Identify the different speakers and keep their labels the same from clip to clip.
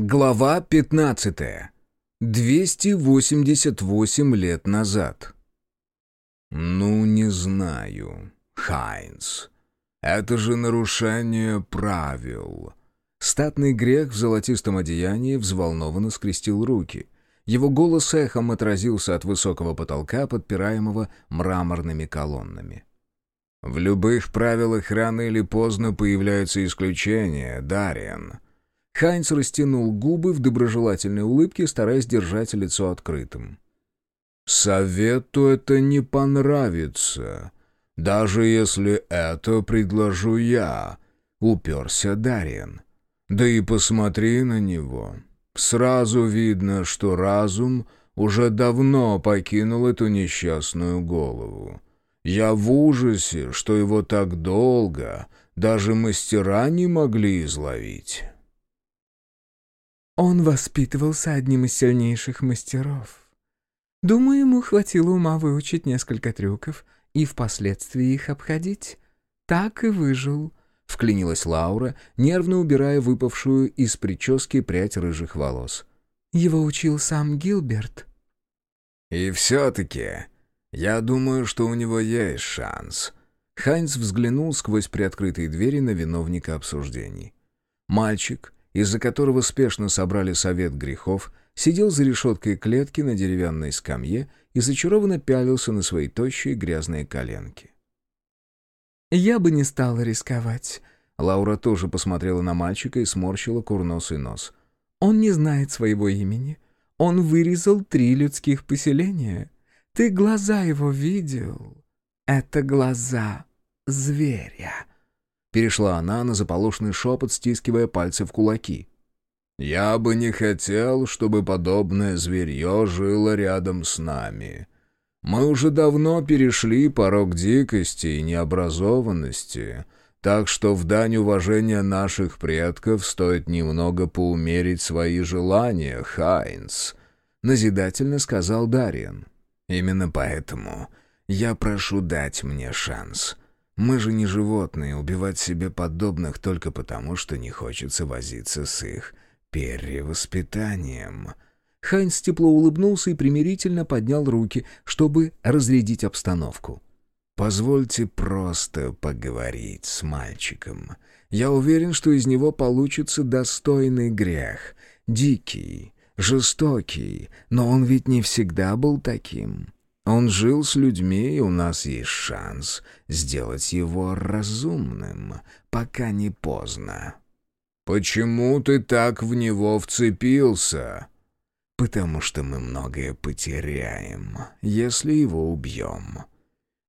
Speaker 1: Глава 15. 288 лет назад. «Ну, не знаю, Хайнс. Это же нарушение правил». Статный грех в золотистом одеянии взволнованно скрестил руки. Его голос эхом отразился от высокого потолка, подпираемого мраморными колоннами. «В любых правилах рано или поздно появляются исключения, Дариан». Хайнц растянул губы в доброжелательной улыбке, стараясь держать лицо открытым. «Совету это не понравится, даже если это предложу я», — уперся Дариан. «Да и посмотри на него. Сразу видно, что разум уже давно покинул эту несчастную голову. Я в ужасе, что его так долго даже мастера не могли изловить».
Speaker 2: Он воспитывался одним из сильнейших мастеров. Думаю, ему хватило ума выучить несколько трюков и впоследствии их обходить. Так и выжил, — вклинилась Лаура, нервно убирая выпавшую из прически прядь рыжих волос. Его учил сам Гилберт.
Speaker 1: «И все-таки, я думаю, что у него есть шанс». Хайнц взглянул сквозь приоткрытые двери на виновника обсуждений. Мальчик — из-за которого спешно собрали совет грехов, сидел за решеткой клетки на деревянной скамье и зачарованно пялился на свои тощие грязные коленки.
Speaker 2: «Я бы не стала рисковать».
Speaker 1: Лаура тоже посмотрела на мальчика и сморщила курносый нос.
Speaker 2: «Он не знает своего имени. Он вырезал три людских поселения. Ты глаза его видел? Это глаза зверя».
Speaker 1: Перешла она на заполошный шепот, стискивая пальцы в кулаки. «Я бы не хотел, чтобы подобное зверье жило рядом с нами. Мы уже давно перешли порог дикости и необразованности, так что в дань уважения наших предков стоит немного поумерить свои желания, Хайнс», — назидательно сказал Дариан. «Именно поэтому я прошу дать мне шанс». Мы же не животные, убивать себе подобных только потому, что не хочется возиться с их перевоспитанием». Хайнс тепло улыбнулся и примирительно поднял руки, чтобы разрядить обстановку. «Позвольте просто поговорить с мальчиком. Я уверен, что из него получится достойный грех. Дикий, жестокий, но он ведь не всегда был таким. Он жил с людьми, и у нас есть шанс сделать его разумным, пока не поздно. «Почему ты так в него вцепился?» «Потому что мы многое потеряем, если его убьем».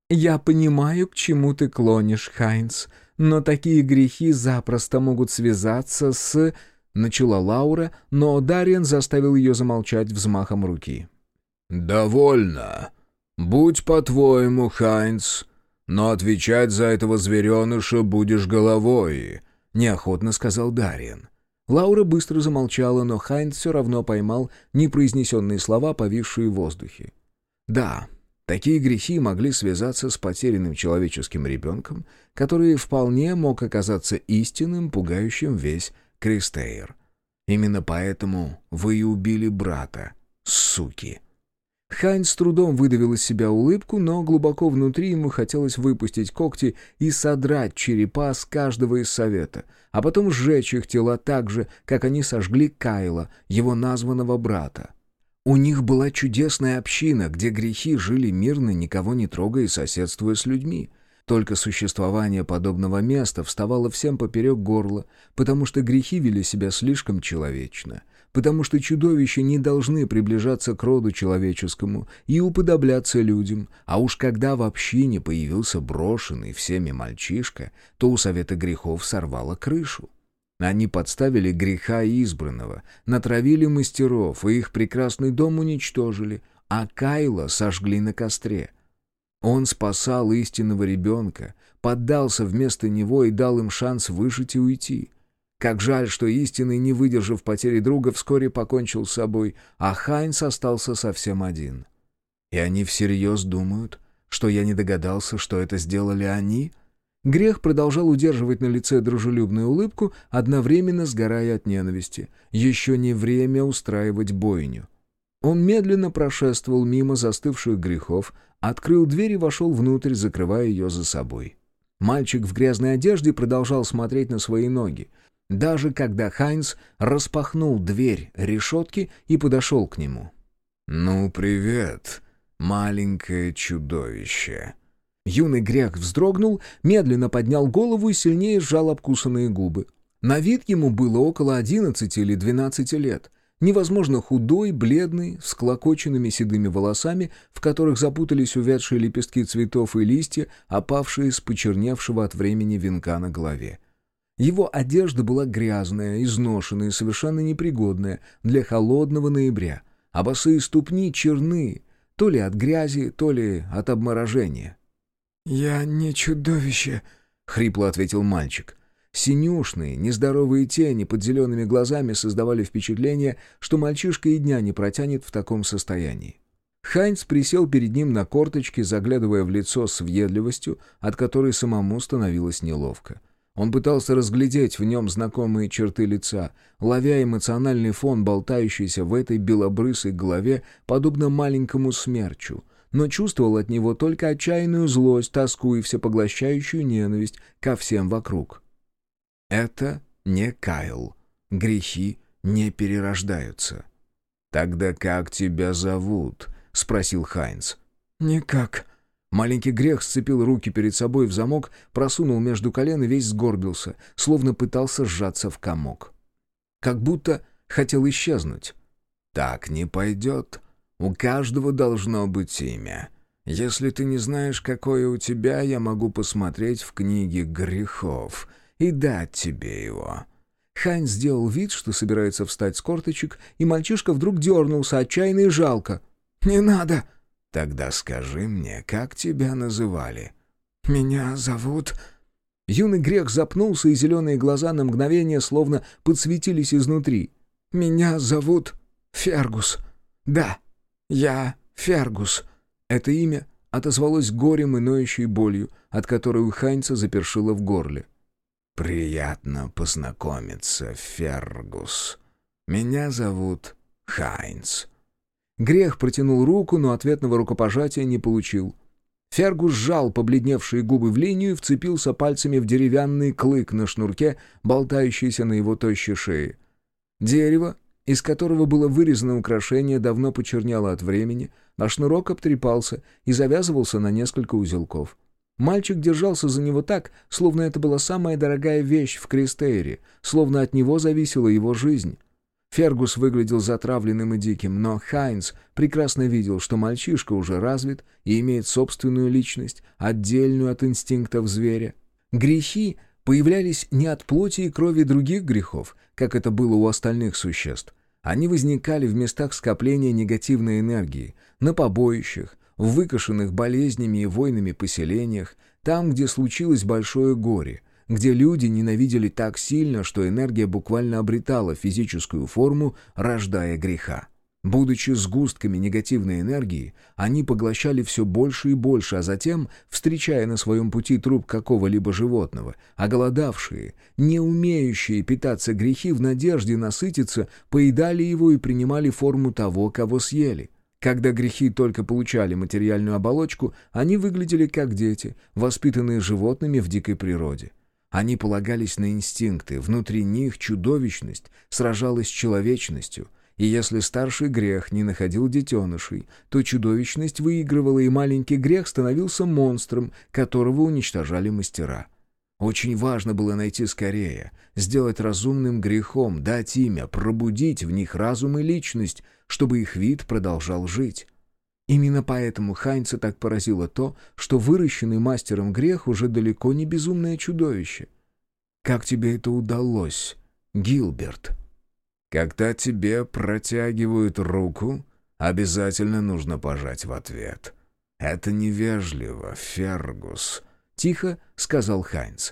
Speaker 2: «Я понимаю, к чему ты клонишь, Хайнц, но такие грехи запросто могут связаться с...» Начала Лаура, но Дарьян заставил ее замолчать взмахом руки. «Довольно!» «Будь по-твоему, Хайнц, но отвечать за этого звереныша будешь головой», — неохотно сказал Дарьян. Лаура быстро замолчала, но Хайнц все равно поймал непроизнесенные слова, повисшие в воздухе. «Да, такие грехи могли связаться с потерянным человеческим ребенком, который вполне мог оказаться истинным, пугающим весь Кристейр. Именно поэтому вы и убили брата, суки». Хайн с трудом выдавил из себя улыбку, но глубоко внутри ему хотелось выпустить когти и содрать черепа с каждого из совета, а потом сжечь их тела так же, как они сожгли Кайла, его названного брата. У них была чудесная община, где грехи жили мирно, никого не трогая и соседствуя с людьми. Только существование подобного места вставало всем поперек горла, потому что грехи вели себя слишком человечно потому что чудовища не должны приближаться к роду человеческому и уподобляться людям, а уж когда в общине появился брошенный всеми мальчишка, то у Совета грехов сорвало крышу. Они подставили греха избранного, натравили мастеров, и их прекрасный дом уничтожили, а Кайла сожгли на костре. Он спасал истинного ребенка, поддался вместо него и дал им шанс выжить и уйти — как жаль, что истинный, не выдержав потери друга, вскоре покончил с собой, а Хайнс остался совсем один. И они всерьез думают, что я не догадался, что это сделали они? Грех продолжал удерживать на лице дружелюбную улыбку, одновременно сгорая от ненависти. Еще не время устраивать бойню. Он медленно прошествовал мимо застывших грехов, открыл дверь и вошел внутрь, закрывая ее за собой. Мальчик в грязной одежде продолжал смотреть на свои ноги, даже когда Хайнс распахнул дверь решетки и подошел к нему.
Speaker 1: «Ну, привет, маленькое чудовище!»
Speaker 2: Юный грех вздрогнул, медленно поднял голову и сильнее сжал обкусанные губы. На вид ему было около одиннадцати или двенадцати лет. Невозможно худой, бледный, с клокоченными седыми волосами, в которых запутались увядшие лепестки цветов и листья, опавшие с почерневшего от времени венка на голове. Его одежда была грязная, изношенная и совершенно непригодная для холодного ноября, а босые ступни черны, то ли от грязи, то ли от обморожения.
Speaker 3: «Я не чудовище», — хрипло ответил мальчик.
Speaker 2: Синюшные, нездоровые тени под зелеными глазами создавали впечатление, что мальчишка и дня не протянет в таком состоянии. Хайнц присел перед ним на корточки, заглядывая в лицо с въедливостью, от которой самому становилось неловко. Он пытался разглядеть в нем знакомые черты лица, ловя эмоциональный фон, болтающийся в этой белобрысой голове, подобно маленькому смерчу, но чувствовал от него только отчаянную злость, тоску и всепоглощающую ненависть ко всем вокруг. Это не Кайл. Грехи не перерождаются.
Speaker 1: «Тогда как тебя зовут?» — спросил Хайнц.
Speaker 3: «Никак».
Speaker 2: Маленький грех сцепил руки перед собой в замок, просунул между колен и весь сгорбился, словно пытался сжаться в комок. Как будто хотел исчезнуть.
Speaker 1: «Так не пойдет», у каждого должно быть имя. Если ты не знаешь, какое у тебя, я могу посмотреть в книге грехов и дать тебе его».
Speaker 2: Хайн сделал вид, что собирается встать с корточек, и мальчишка вдруг дернулся, отчаянно и жалко. «Не надо!»
Speaker 1: «Тогда скажи мне, как тебя называли?»
Speaker 3: «Меня зовут...»
Speaker 2: Юный грех запнулся, и зеленые глаза на мгновение словно подсветились изнутри.
Speaker 3: «Меня зовут Фергус. Да, «Я Фергус».
Speaker 2: Это имя отозвалось горем и ноющей болью, от которой у Хайнца запершило в горле.
Speaker 1: «Приятно познакомиться, Фергус. Меня зовут Хайнц».
Speaker 2: Грех протянул руку, но ответного рукопожатия не получил. Фергус сжал побледневшие губы в линию и вцепился пальцами в деревянный клык на шнурке, болтающийся на его тощей шее. Дерево из которого было вырезано украшение, давно почерняло от времени, а шнурок обтрепался и завязывался на несколько узелков. Мальчик держался за него так, словно это была самая дорогая вещь в Кристейре, словно от него зависела его жизнь. Фергус выглядел затравленным и диким, но Хайнс прекрасно видел, что мальчишка уже развит и имеет собственную личность, отдельную от инстинктов зверя. Грехи появлялись не от плоти и крови других грехов, как это было у остальных существ, они возникали в местах скопления негативной энергии, на побоищах, в выкошенных болезнями и войнами поселениях, там, где случилось большое горе, где люди ненавидели так сильно, что энергия буквально обретала физическую форму, рождая греха. Будучи сгустками негативной энергии, они поглощали все больше и больше, а затем, встречая на своем пути труп какого-либо животного, оголодавшие, не умеющие питаться грехи в надежде насытиться, поедали его и принимали форму того, кого съели. Когда грехи только получали материальную оболочку, они выглядели как дети, воспитанные животными в дикой природе. Они полагались на инстинкты, внутри них чудовищность сражалась с человечностью — и если старший грех не находил детенышей, то чудовищность выигрывала, и маленький грех становился монстром, которого уничтожали мастера. Очень важно было найти скорее, сделать разумным грехом, дать имя, пробудить в них разум и личность, чтобы их вид продолжал жить. Именно поэтому Хайнца так поразило то, что выращенный мастером грех уже далеко не безумное чудовище. «Как тебе это удалось, Гилберт?»
Speaker 1: Когда тебе протягивают руку, обязательно нужно пожать в ответ. Это невежливо, Фергус.
Speaker 2: Тихо сказал Хайнц.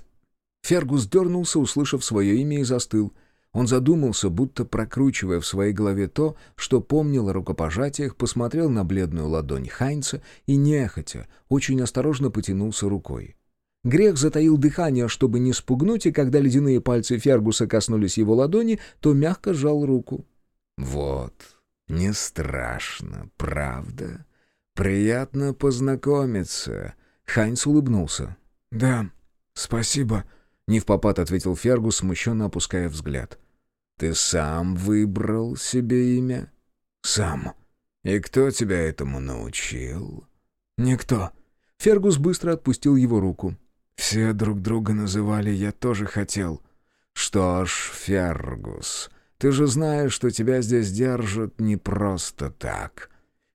Speaker 2: Фергус дернулся, услышав свое имя, и застыл. Он задумался, будто прокручивая в своей голове то, что помнил о рукопожатиях, посмотрел на бледную ладонь Хайнца и, нехотя, очень осторожно потянулся рукой. Грех затаил дыхание, чтобы не спугнуть, и когда ледяные пальцы Фергуса коснулись его ладони, то мягко сжал руку.
Speaker 1: «Вот, не страшно, правда? Приятно познакомиться».
Speaker 2: Хайнс улыбнулся.
Speaker 3: «Да, спасибо», —
Speaker 2: не в попад ответил Фергус, смущенно опуская взгляд.
Speaker 1: «Ты сам выбрал себе имя?»
Speaker 3: «Сам».
Speaker 1: «И кто тебя этому научил?»
Speaker 3: «Никто».
Speaker 2: Фергус быстро отпустил его руку.
Speaker 3: «Все друг друга называли, я тоже хотел».
Speaker 1: «Что ж, Фергус, ты же знаешь, что тебя здесь держат не просто так».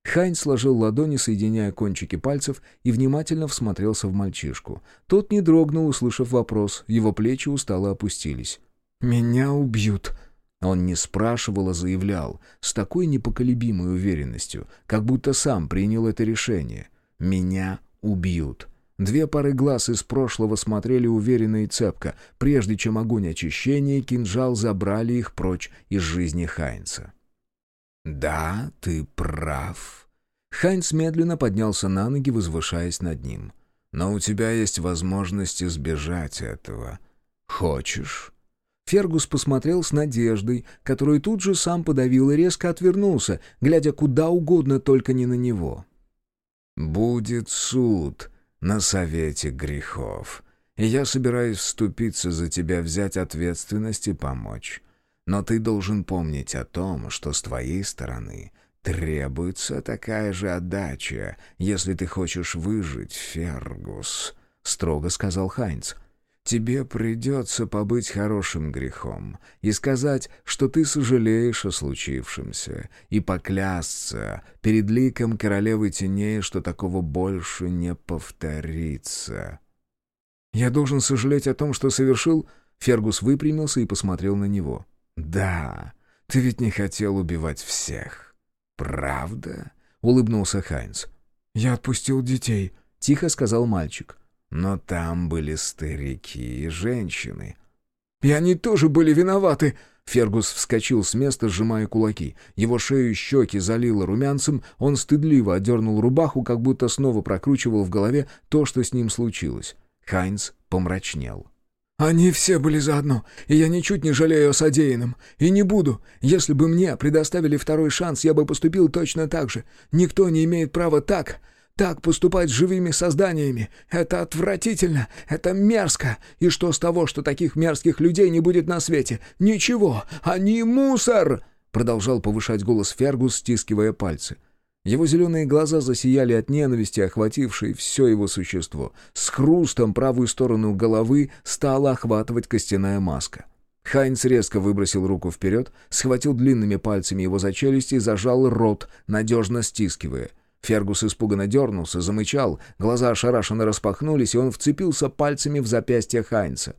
Speaker 2: Хайн сложил ладони, соединяя кончики пальцев, и внимательно всмотрелся в мальчишку. Тот не дрогнул, услышав вопрос, его плечи устало опустились.
Speaker 3: «Меня убьют»,
Speaker 2: он не спрашивал, а заявлял, с такой непоколебимой уверенностью, как будто сам принял это решение. «Меня убьют». Две пары глаз из прошлого смотрели уверенно и цепко, прежде чем огонь очищения и кинжал забрали их прочь из жизни Хайнца.
Speaker 1: «Да, ты прав».
Speaker 2: Хайнц медленно поднялся на ноги, возвышаясь над ним.
Speaker 1: «Но у тебя есть возможность избежать этого. Хочешь?»
Speaker 2: Фергус посмотрел с надеждой, которую тут же сам подавил и резко отвернулся, глядя куда угодно, только не на него.
Speaker 1: «Будет суд на совете грехов, и я собираюсь вступиться за тебя, взять ответственность и помочь. Но ты должен помнить о том, что с твоей стороны требуется такая же отдача, если ты хочешь выжить, Фергус», — строго сказал Хайнц. Тебе придется побыть хорошим грехом и сказать, что ты сожалеешь о случившемся, и поклясться перед ликом королевы теней, что такого больше не повторится.
Speaker 2: «Я должен сожалеть о том, что совершил?» Фергус выпрямился и посмотрел на него.
Speaker 1: «Да, ты ведь не хотел убивать всех, правда?» — улыбнулся Хайнц.
Speaker 3: «Я отпустил детей», —
Speaker 2: тихо сказал мальчик.
Speaker 1: Но там были старики и женщины.
Speaker 3: «И они тоже были виноваты!»
Speaker 2: Фергус вскочил с места, сжимая кулаки. Его шею и щеки залило румянцем, он стыдливо отдернул рубаху, как будто снова прокручивал в голове то, что с ним случилось. Хайнц помрачнел.
Speaker 3: «Они все были заодно, и я ничуть не жалею о содеянном. И не буду. Если бы мне предоставили второй шанс, я бы поступил точно так же. Никто не имеет права так так поступать с живыми созданиями. Это отвратительно, это мерзко. И что с того, что таких мерзких людей не будет на свете? Ничего, они мусор!» Продолжал повышать голос Фергус, стискивая пальцы.
Speaker 2: Его зеленые глаза засияли от ненависти, охватившей все его существо. С хрустом правую сторону головы стала охватывать костяная маска. Хайнц резко выбросил руку вперед, схватил длинными пальцами его за челюсти и зажал рот, надежно стискивая — Фергус испуганно дернулся, замычал, глаза ошарашенно распахнулись, и он вцепился пальцами в запястье Хайнца.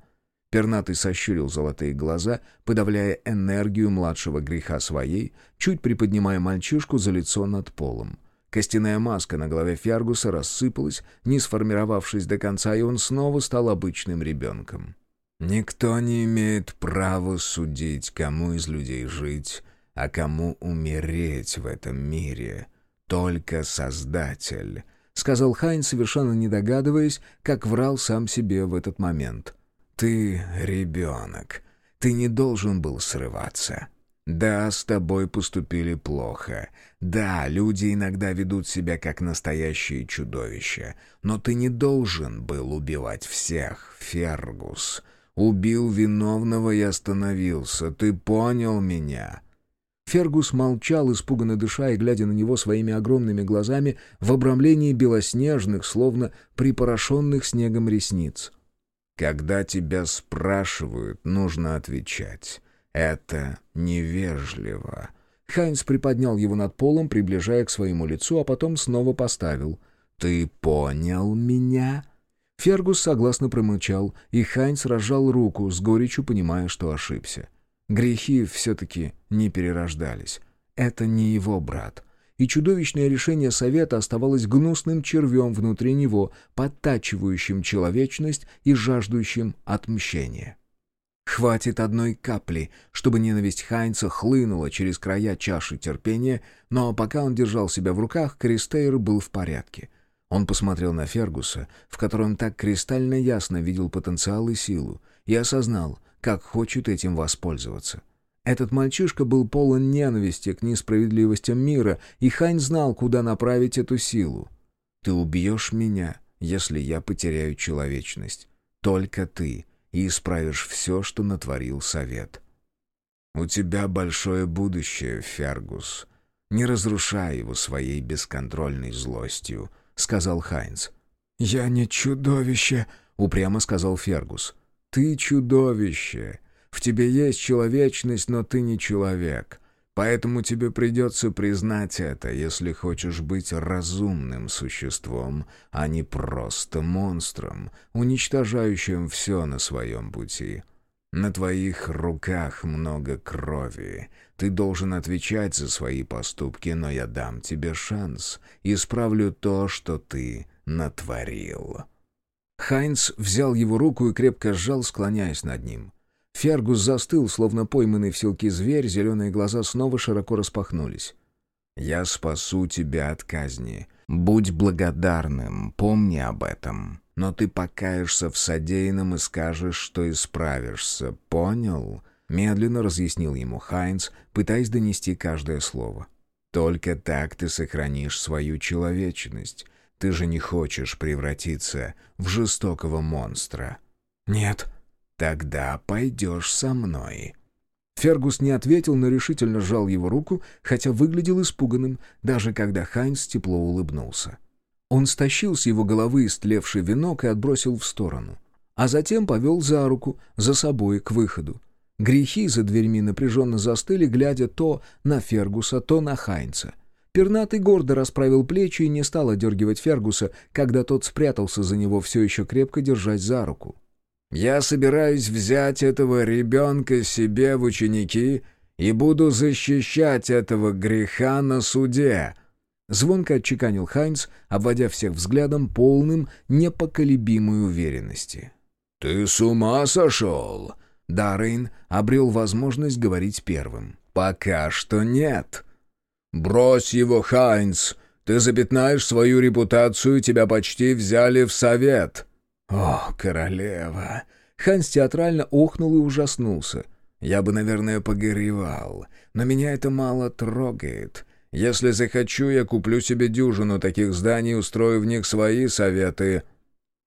Speaker 2: Пернатый сощурил золотые глаза, подавляя энергию младшего греха своей, чуть приподнимая мальчишку за лицо над полом. Костяная маска на голове Фергуса рассыпалась, не сформировавшись до конца, и он снова стал обычным ребенком.
Speaker 1: «Никто не имеет права судить, кому из людей жить, а кому умереть в этом мире», только Создатель», — сказал Хайн, совершенно не догадываясь, как врал сам себе в этот момент. «Ты ребенок. Ты не должен был срываться. Да, с тобой поступили плохо. Да, люди иногда ведут себя как настоящие чудовища. Но ты не должен был убивать всех, Фергус. Убил виновного и остановился. Ты понял меня?»
Speaker 2: Фергус молчал, испуганно дыша и глядя на него своими огромными глазами в обрамлении белоснежных, словно припорошенных снегом ресниц.
Speaker 1: «Когда тебя спрашивают, нужно отвечать. Это невежливо».
Speaker 2: Хайнс приподнял его над полом, приближая к своему лицу, а потом снова поставил.
Speaker 1: «Ты понял меня?»
Speaker 2: Фергус согласно промычал, и Хайнс разжал руку, с горечью понимая, что ошибся. Грехи все-таки не перерождались. Это не его брат. И чудовищное решение совета оставалось гнусным червем внутри него, подтачивающим человечность и жаждущим отмщения. Хватит одной капли, чтобы ненависть Хайнца хлынула через края чаши терпения, но пока он держал себя в руках, Кристейр был в порядке.
Speaker 1: Он посмотрел на Фергуса, в котором так кристально ясно видел потенциал и силу, и осознал, как хочет этим воспользоваться. Этот мальчишка был полон ненависти к несправедливостям мира, и Хань знал, куда направить эту силу. «Ты убьешь меня, если я потеряю человечность. Только ты, и исправишь все, что натворил совет». «У тебя большое будущее, Фергус. Не разрушай его своей бесконтрольной злостью», — сказал Хайнц.
Speaker 3: «Я не чудовище», —
Speaker 1: упрямо сказал Фергус. «Ты чудовище. В тебе есть человечность, но ты не человек. Поэтому тебе придется признать это, если хочешь быть разумным существом, а не просто монстром, уничтожающим все на своем пути. На твоих руках много крови. Ты должен отвечать за свои поступки, но я дам тебе шанс. Исправлю то, что ты натворил». Хайнц взял его руку и крепко сжал, склоняясь над ним. Фергус застыл, словно пойманный в селке зверь, зеленые глаза снова широко распахнулись. «Я спасу тебя от казни. Будь благодарным, помни об этом» но ты покаешься в содеянном и скажешь, что исправишься. Понял?» Медленно разъяснил ему Хайнц, пытаясь донести каждое слово. «Только так ты сохранишь свою человечность. Ты же не хочешь превратиться в жестокого монстра».
Speaker 3: «Нет».
Speaker 1: «Тогда пойдешь со мной».
Speaker 2: Фергус не ответил, но решительно сжал его руку, хотя выглядел испуганным, даже когда Хайнц тепло улыбнулся. Он стащил с его головы истлевший венок и отбросил в сторону. А затем повел за руку, за собой, к выходу. Грехи за дверьми напряженно застыли, глядя то на Фергуса, то на Хайнца. Пернатый гордо расправил плечи и не стал одергивать Фергуса, когда тот спрятался за него, все еще крепко держась за руку.
Speaker 1: «Я собираюсь взять этого ребенка себе в ученики и буду защищать этого греха на суде»,
Speaker 2: Звонко отчеканил Хайнц, обводя всех взглядом, полным непоколебимой уверенности.
Speaker 1: «Ты с ума сошел?» Даррейн обрел возможность говорить первым. «Пока что нет». «Брось его, Хайнц! Ты запятнаешь свою репутацию, тебя почти взяли в совет!»
Speaker 2: «О, королева!» Хайнц театрально охнул и ужаснулся. «Я бы, наверное, погоревал, но меня это мало трогает.
Speaker 1: Если захочу, я куплю себе дюжину таких зданий, устрою в них свои советы».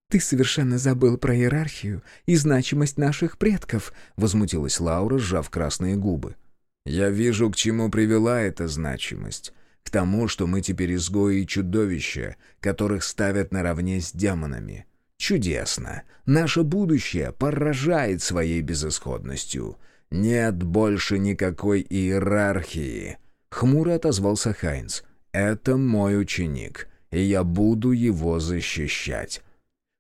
Speaker 2: «Ты совершенно забыл про иерархию и значимость наших предков», — возмутилась Лаура, сжав красные губы.
Speaker 1: «Я вижу, к чему привела эта значимость. К тому, что мы теперь изгои и чудовища, которых ставят наравне с демонами. Чудесно. Наше будущее поражает своей безысходностью. Нет больше никакой иерархии». Хмуро отозвался Хайнц. «Это мой ученик, и я буду его защищать».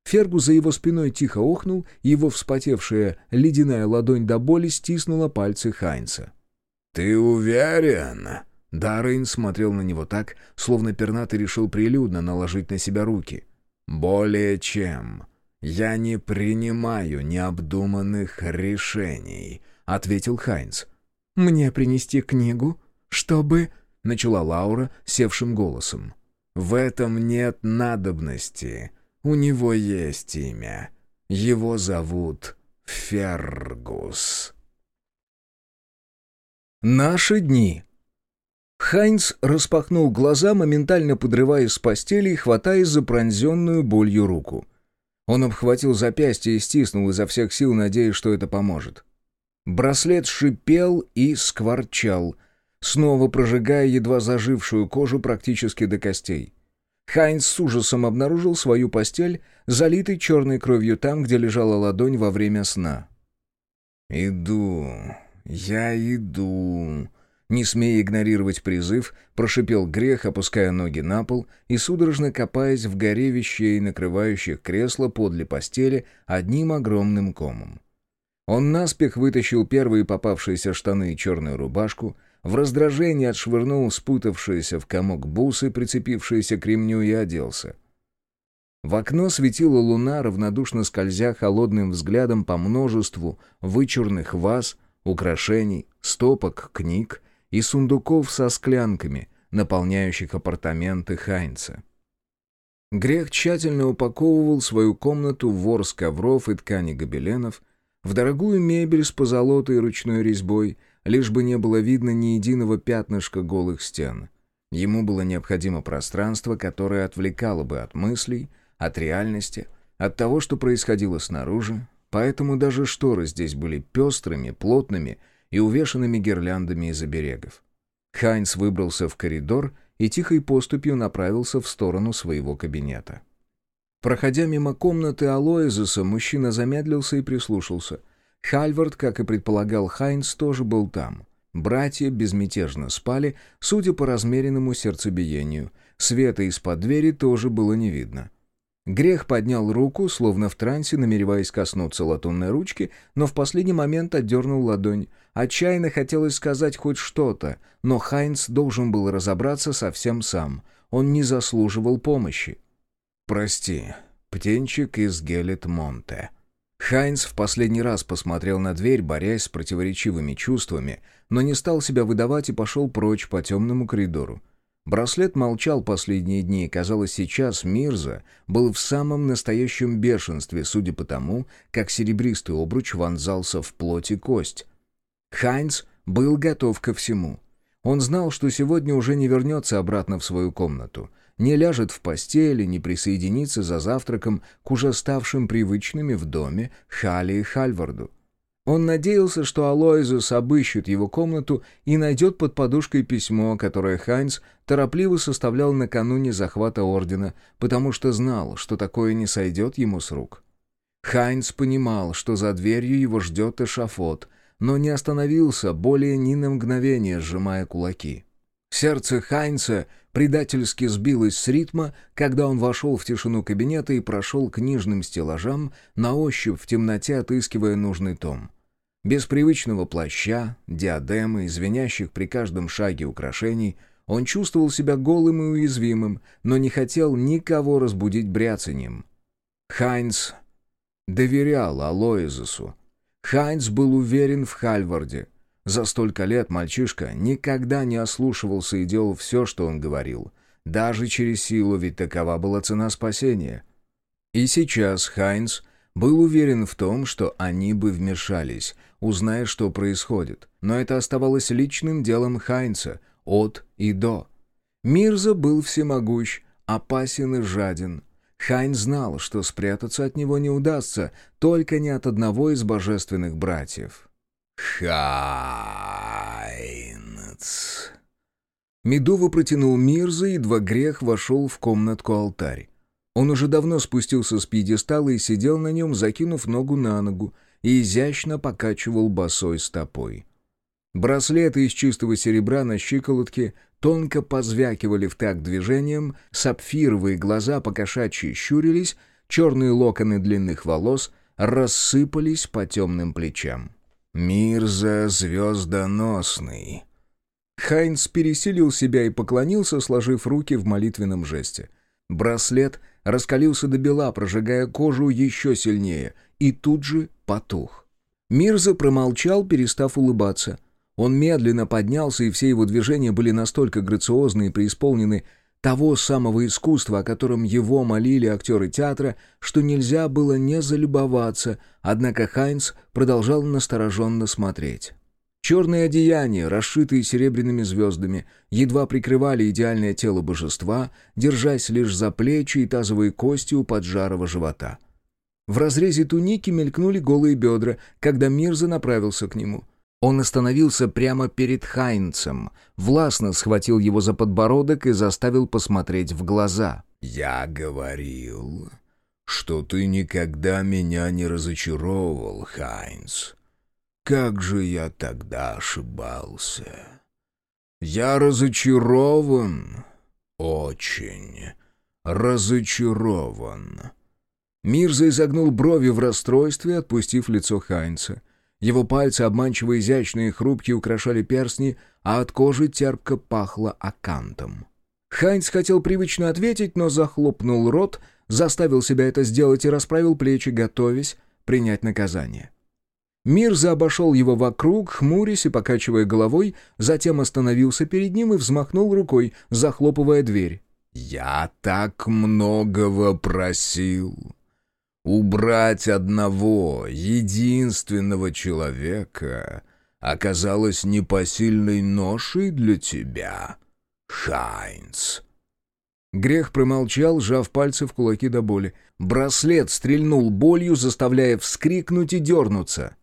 Speaker 2: Фергу за его спиной тихо охнул, его вспотевшая ледяная ладонь до боли стиснула пальцы Хайнца.
Speaker 1: «Ты уверен?» Даррейн смотрел на него так, словно пернатый решил прилюдно наложить на себя руки. «Более чем. Я не принимаю необдуманных решений», — ответил Хайнц.
Speaker 2: «Мне принести книгу?» «Чтобы...» — начала Лаура севшим голосом.
Speaker 1: «В этом нет надобности. У него есть имя. Его зовут Фергус».
Speaker 2: Наши дни. Хайнц распахнул глаза, моментально подрываясь с постели и хватаясь за пронзенную болью руку. Он обхватил запястье и стиснул изо всех сил, надеясь, что это поможет. Браслет шипел и скворчал, снова прожигая едва зажившую кожу практически до костей. Хайнс с ужасом обнаружил свою постель, залитой черной кровью там, где лежала ладонь во время сна.
Speaker 1: «Иду, я иду», не смея игнорировать призыв, прошипел грех, опуская ноги на пол и судорожно копаясь в горе вещей, накрывающих кресло подле постели одним огромным комом. Он наспех вытащил первые попавшиеся штаны и черную рубашку, в раздражении отшвырнул спутавшиеся в комок бусы, прицепившиеся к ремню, и оделся. В окно светила луна, равнодушно скользя холодным взглядом по множеству вычурных ваз, украшений, стопок книг и сундуков со склянками, наполняющих апартаменты Хайнца. Грех тщательно упаковывал свою комнату в ворс ковров и ткани гобеленов, в дорогую мебель с позолотой и ручной резьбой, лишь бы не было видно ни единого пятнышка голых стен. Ему было необходимо пространство, которое отвлекало бы от мыслей, от реальности, от того, что происходило снаружи, поэтому даже шторы здесь были пестрыми, плотными и увешанными гирляндами из оберегов. Хайнс выбрался в коридор и тихой поступью направился в сторону своего кабинета. Проходя мимо комнаты Алоизеса, мужчина замедлился и прислушался. Хальвард, как и предполагал Хайнс, тоже был там. Братья безмятежно спали, судя по размеренному сердцебиению. Света из-под двери тоже было не видно. Грех поднял руку, словно в трансе, намереваясь коснуться латунной ручки, но в последний момент отдернул ладонь. Отчаянно хотелось сказать хоть что-то, но Хайнц должен был разобраться совсем сам. Он не заслуживал помощи. «Прости, птенчик из Гелет-Монте». Хайнц в последний раз посмотрел на дверь, борясь с противоречивыми чувствами, но не стал себя выдавать и пошел прочь по темному коридору. Браслет молчал последние дни, и, казалось, сейчас Мирза был в самом настоящем бешенстве, судя по тому, как серебристый обруч вонзался в плоть и кость. Хайнц был готов ко всему. Он знал, что сегодня уже не вернется обратно в свою комнату, не ляжет в постели, не присоединится за завтраком к уже ставшим привычными в доме Хали и Хальварду. Он надеялся, что Алоизус обыщет его комнату и найдет под подушкой письмо, которое Хайнц торопливо составлял накануне захвата ордена, потому что знал, что такое не сойдет ему с рук. Хайнц понимал, что за дверью его ждет эшафот, но не остановился более ни на мгновение, сжимая кулаки. Сердце Хайнца предательски сбилось с ритма, когда он вошел в тишину кабинета и прошел к книжным стеллажам, на ощупь в темноте отыскивая нужный том. Без привычного плаща, диадемы и при каждом шаге украшений он чувствовал себя голым и уязвимым, но не хотел никого разбудить бряцанием. Хайнц доверял Алоизесу. Хайнц был уверен в Хальварде. За столько лет мальчишка никогда не ослушивался и делал все, что он говорил. Даже через силу, ведь такова была цена спасения. И сейчас Хайнц был уверен в том, что они бы вмешались, узная, что происходит. Но это оставалось личным делом Хайнца, от и до. Мирза был всемогущ, опасен и жаден. Хайн знал, что спрятаться от него не удастся, только не от одного из божественных братьев. «Хайнц!» Медово протянул Мирза, едва грех вошел в комнатку алтарь. Он уже давно спустился с пьедестала и сидел на нем, закинув ногу на ногу, и изящно покачивал босой стопой. Браслеты из чистого серебра на щиколотке тонко позвякивали в такт движением, сапфировые глаза покошачьи щурились, черные локоны длинных волос рассыпались по темным плечам. «Мирза звездоносный!» Хайнц пересилил себя и поклонился, сложив руки в молитвенном жесте. Браслет раскалился до бела, прожигая кожу еще сильнее, и тут же потух. Мирза промолчал, перестав улыбаться. Он медленно поднялся, и все его движения были настолько грациозны и преисполнены того самого искусства, о котором его молили актеры театра, что нельзя было не залюбоваться, однако Хайнц продолжал настороженно смотреть. Черные одеяния, расшитые серебряными звездами, едва прикрывали идеальное тело божества, держась лишь за плечи и тазовые кости у поджарого живота. В разрезе туники мелькнули голые бедра, когда Мирза направился к нему. Он остановился прямо перед Хайнцем, властно схватил его за подбородок и заставил посмотреть в глаза. «Я говорил, что ты никогда меня не разочаровывал, Хайнц. Как же я тогда ошибался? Я разочарован, очень разочарован. Мирза изогнул брови в расстройстве, отпустив лицо Хайнца. Его пальцы, обманчиво изящные и хрупкие, украшали перстни, а от кожи терпко пахло акантом. Хайнц хотел привычно ответить, но захлопнул рот, заставил себя это сделать и расправил плечи, готовясь принять наказание. Мирза обошел его вокруг, хмурясь и покачивая головой, затем остановился перед ним и взмахнул рукой, захлопывая дверь. Я так многого просил. Убрать одного, единственного человека оказалось непосильной ношей для тебя, Хайнц.
Speaker 2: Грех промолчал, сжав пальцы в кулаки до боли. Браслет стрельнул болью, заставляя вскрикнуть и дернуться.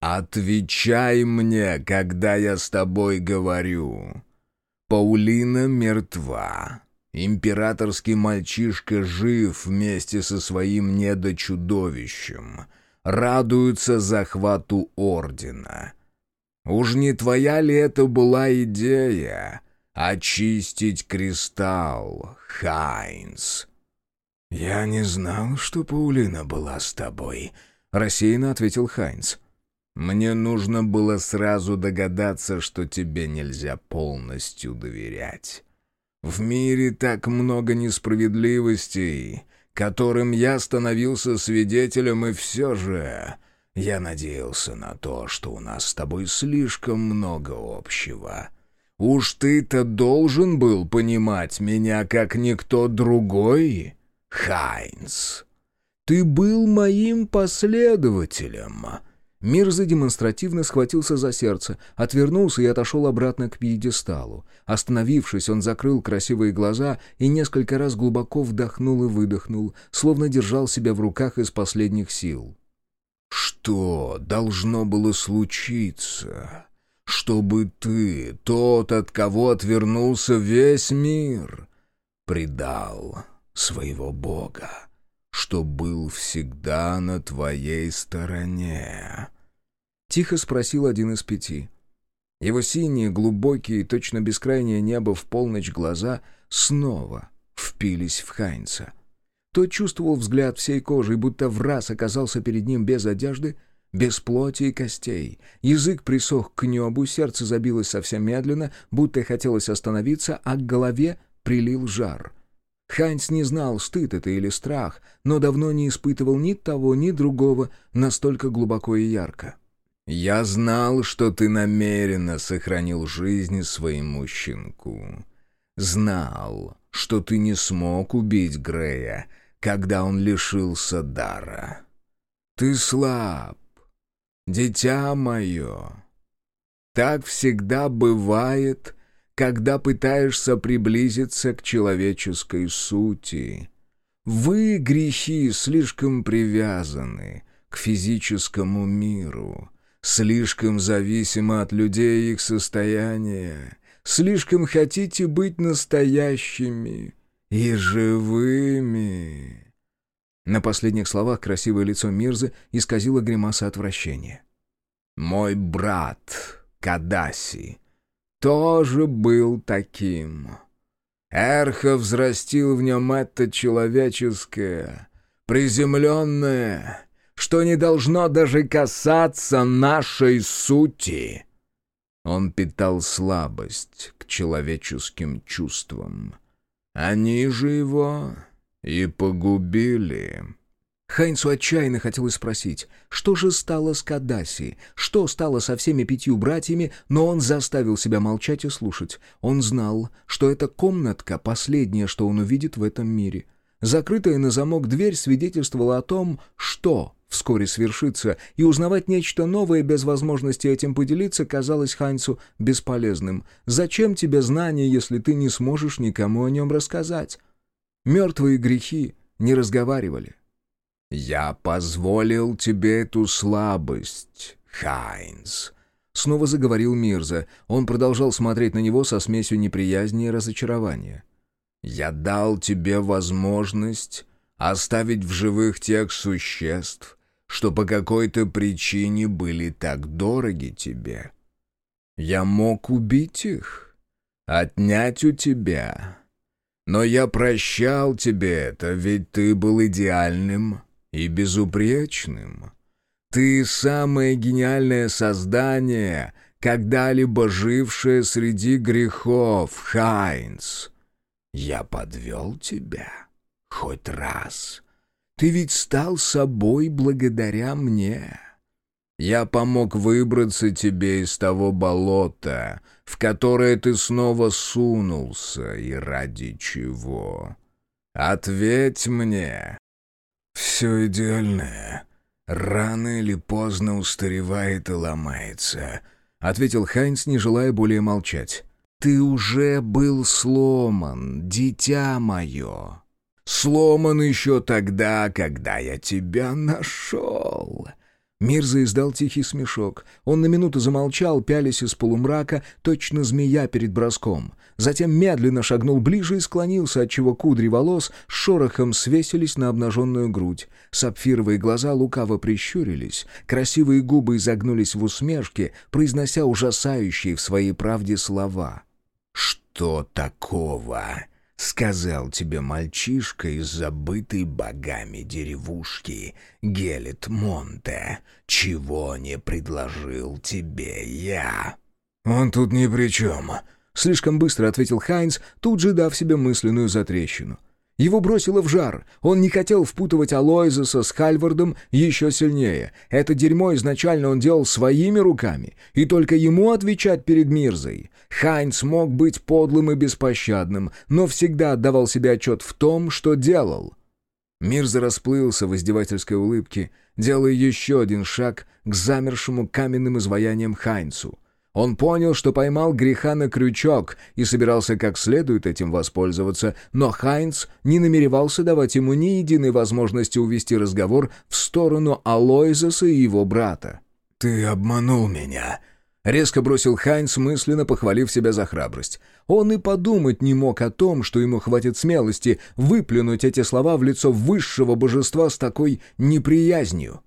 Speaker 1: «Отвечай мне, когда я с тобой говорю. Паулина мертва. Императорский мальчишка жив вместе со своим недочудовищем. Радуются захвату ордена. Уж не твоя ли это была идея? Очистить кристалл, Хайнс?» «Я не знал, что Паулина была с тобой», — рассеянно ответил Хайнс. Мне нужно было сразу догадаться, что тебе нельзя полностью доверять. В мире так много несправедливостей, которым я становился свидетелем, и все же я надеялся на то, что у нас с тобой слишком много общего. Уж ты-то должен был понимать меня, как никто другой, Хайнс. Ты был моим последователем».
Speaker 2: Мирза демонстративно схватился за сердце, отвернулся и отошел обратно к пьедесталу. Остановившись, он закрыл красивые глаза и несколько раз глубоко вдохнул и выдохнул, словно держал себя в руках из последних сил.
Speaker 1: «Что должно было случиться, чтобы ты, тот, от кого отвернулся весь мир, предал своего Бога?» Что был всегда на твоей стороне?»
Speaker 2: Тихо спросил один из пяти. Его синие, глубокие, точно бескрайнее небо в полночь глаза снова впились в Хайнца. Тот чувствовал взгляд всей кожи, будто в раз оказался перед ним без одежды, без плоти и костей. Язык присох к небу, сердце забилось совсем медленно, будто хотелось остановиться, а к голове прилил жар — Хайнц не знал, стыд это или страх, но давно не испытывал ни того, ни другого настолько глубоко и ярко.
Speaker 1: «Я знал, что ты намеренно сохранил жизнь своему щенку. Знал, что ты не смог убить Грея, когда он лишился дара. Ты слаб, дитя мое. Так всегда бывает, когда пытаешься приблизиться к человеческой сути. Вы, грехи, слишком привязаны к физическому миру, слишком зависимы от людей и их состояния, слишком хотите быть настоящими и живыми.
Speaker 2: На последних словах красивое лицо Мирзы исказило гримаса отвращения.
Speaker 1: «Мой брат Кадаси тоже был таким. Эрха взрастил в нем это человеческое, приземленное, что не должно даже касаться нашей сути. Он питал слабость к человеческим чувствам. Они же его и погубили».
Speaker 2: Хайнцу отчаянно хотелось спросить, что же стало с Кадаси, что стало со всеми пятью братьями, но он заставил себя молчать и слушать. Он знал, что эта комнатка — последнее, что он увидит в этом мире. Закрытая на замок дверь свидетельствовала о том, что вскоре свершится, и узнавать нечто новое без возможности этим поделиться казалось Хайнцу бесполезным. Зачем тебе знание, если ты не сможешь никому о нем рассказать? Мертвые грехи не разговаривали.
Speaker 1: «Я позволил тебе эту слабость, Хайнс», —
Speaker 2: снова заговорил Мирза. Он продолжал смотреть на него со смесью неприязни и разочарования.
Speaker 1: «Я дал тебе возможность оставить в живых тех существ, что по какой-то причине были так дороги тебе. Я мог убить их, отнять у тебя». Но я прощал тебе это, ведь ты был идеальным и безупречным. Ты самое гениальное создание, когда-либо жившее среди грехов, Хайнц. Я подвел тебя хоть раз. Ты ведь стал собой благодаря мне. Я помог выбраться тебе из того болота, в которое ты снова сунулся, и ради чего? Ответь мне. Все идеальное. Рано или поздно устаревает и ломается, — ответил Хайнс, не желая более молчать. «Ты уже был сломан, дитя мое. Сломан еще тогда, когда я тебя нашел. Мирза издал тихий смешок. Он на минуту замолчал, пялясь из полумрака, точно змея перед броском. Затем медленно шагнул ближе и склонился, отчего кудри волос с шорохом свесились на обнаженную грудь. Сапфировые глаза лукаво прищурились, красивые губы изогнулись в усмешке, произнося ужасающие в своей правде слова. «Что такого?» Сказал тебе мальчишка из забытой богами деревушки Гелет Монте, чего не предложил тебе я?» «Он тут ни при чем», — слишком быстро ответил Хайнс, тут же дав себе мысленную затрещину. Его бросило в жар. Он не хотел впутывать Алоизеса с Хальвардом еще сильнее. Это дерьмо изначально он делал своими руками, и только ему отвечать перед Мирзой. Хайнц мог быть подлым и беспощадным, но всегда отдавал себе отчет в том, что делал. Мирза расплылся в издевательской улыбке, делая еще один шаг к замершему каменным изваяниям Хайнцу — он понял, что поймал греха на крючок и собирался как следует этим воспользоваться, но Хайнц не намеревался давать ему ни единой возможности увести разговор в сторону Алоизаса и его брата.
Speaker 3: «Ты обманул меня», — резко бросил Хайнц, мысленно похвалив себя за храбрость. Он и подумать не мог о том, что ему хватит смелости выплюнуть эти слова в лицо высшего божества с такой неприязнью.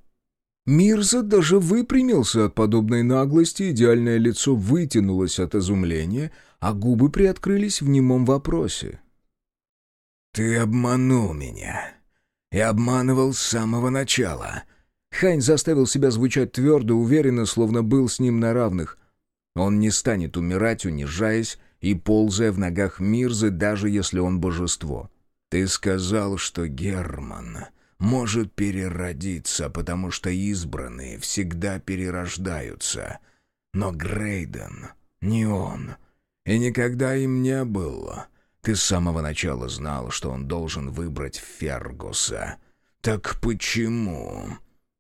Speaker 3: Мирза даже выпрямился от подобной наглости, идеальное лицо вытянулось от изумления, а губы приоткрылись в немом вопросе.
Speaker 1: «Ты обманул меня. И обманывал с самого начала».
Speaker 2: Хайн заставил себя звучать твердо, уверенно, словно был с ним на равных. Он не станет умирать, унижаясь и ползая в ногах Мирзы, даже если он божество.
Speaker 1: «Ты сказал, что Герман...» может переродиться, потому что избранные всегда перерождаются. Но Грейден не он, и никогда им не было. Ты с самого начала знал, что он должен выбрать Фергуса. Так почему?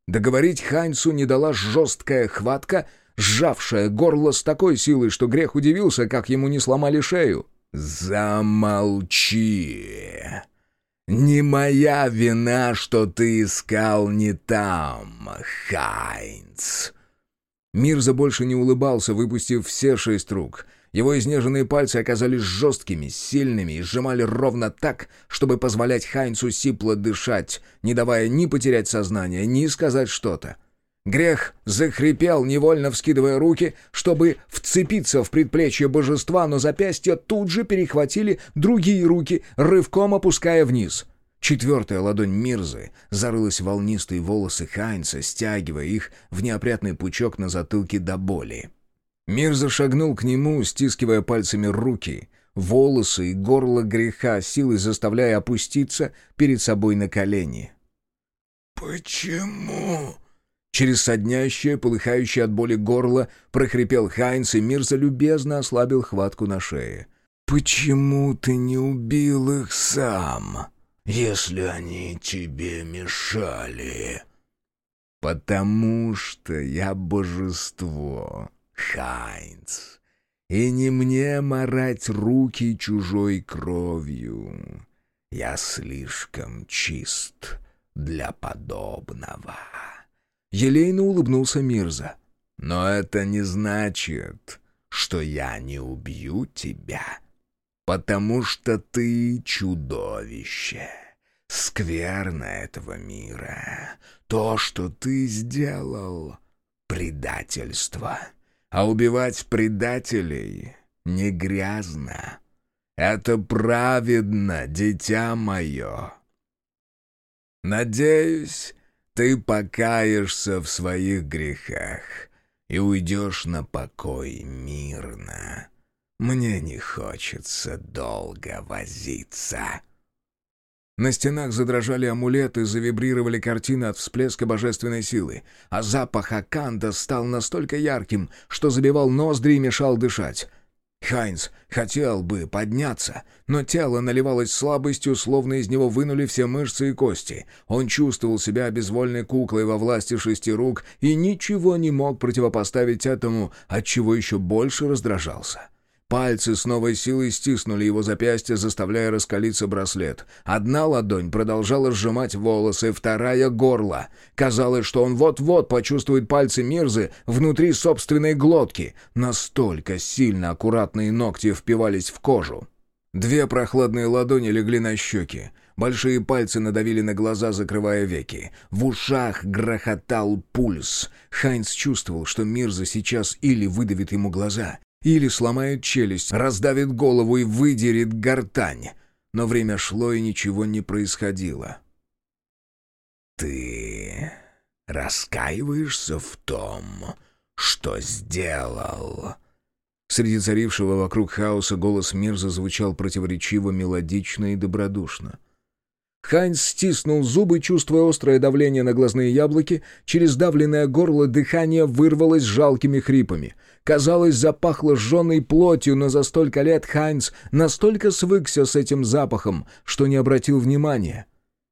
Speaker 1: Договорить Хайнсу не дала жесткая хватка, сжавшая горло с такой силой, что грех удивился, как ему не сломали шею. «Замолчи!» «Не моя вина, что ты искал не там, Хайнц!»
Speaker 2: Мирза больше не улыбался, выпустив все шесть рук. Его изнеженные пальцы оказались жесткими, сильными и сжимали ровно так, чтобы позволять Хайнцу сипло дышать, не давая ни потерять сознание, ни сказать что-то. Грех захрипел, невольно вскидывая руки, чтобы вцепиться в предплечье божества, но запястья тут же перехватили другие руки, рывком опуская вниз. Четвертая ладонь Мирзы зарылась в волнистые волосы Хайнца, стягивая их в неопрятный пучок на затылке до боли. Мирза шагнул к нему, стискивая пальцами руки, волосы и горло греха, силой заставляя опуститься перед собой на колени.
Speaker 3: «Почему?»
Speaker 2: Через соднящее, полыхающее от боли горло прохрипел Хайнс, и Мирза любезно ослабил хватку на шее.
Speaker 3: «Почему ты не убил их сам, если они тебе мешали?»
Speaker 1: «Потому что я божество, Хайнц, и не мне морать руки чужой кровью. Я слишком чист для подобного».
Speaker 2: Елейно улыбнулся Мирза.
Speaker 1: «Но это не значит, что я не убью тебя, потому что ты чудовище, скверно этого мира. То, что ты сделал — предательство, а убивать предателей не грязно. Это праведно, дитя мое. Надеюсь, ты покаешься в своих грехах и уйдешь на покой мирно. Мне не хочется долго возиться». На стенах задрожали амулеты, завибрировали картины от всплеска божественной силы, а запах Аканда стал настолько ярким, что забивал ноздри и мешал дышать. Хайнц хотел бы подняться, но тело наливалось слабостью, словно из него вынули все мышцы и кости. Он чувствовал себя безвольной куклой во власти шести рук и ничего не мог противопоставить этому, от чего еще больше раздражался. Пальцы с новой силой стиснули его запястье, заставляя раскалиться браслет. Одна ладонь продолжала сжимать волосы, вторая — горло. Казалось, что он вот-вот почувствует пальцы Мирзы внутри собственной глотки. Настолько сильно аккуратные ногти впивались в кожу. Две прохладные ладони легли на щеки. Большие пальцы надавили на глаза, закрывая веки. В ушах грохотал пульс. Хайнц чувствовал, что Мирза сейчас или выдавит ему глаза, или сломает челюсть, раздавит голову и выдерет гортань. Но время шло, и ничего не происходило. «Ты раскаиваешься в том, что сделал?» Среди царившего вокруг хаоса голос мир зазвучал противоречиво, мелодично и добродушно. Хайнс стиснул зубы, чувствуя острое давление на глазные яблоки. Через давленное горло дыхание вырвалось жалкими хрипами. Казалось, запахло сжженной плотью, но за столько лет Хайнс настолько свыкся с этим запахом, что не обратил внимания.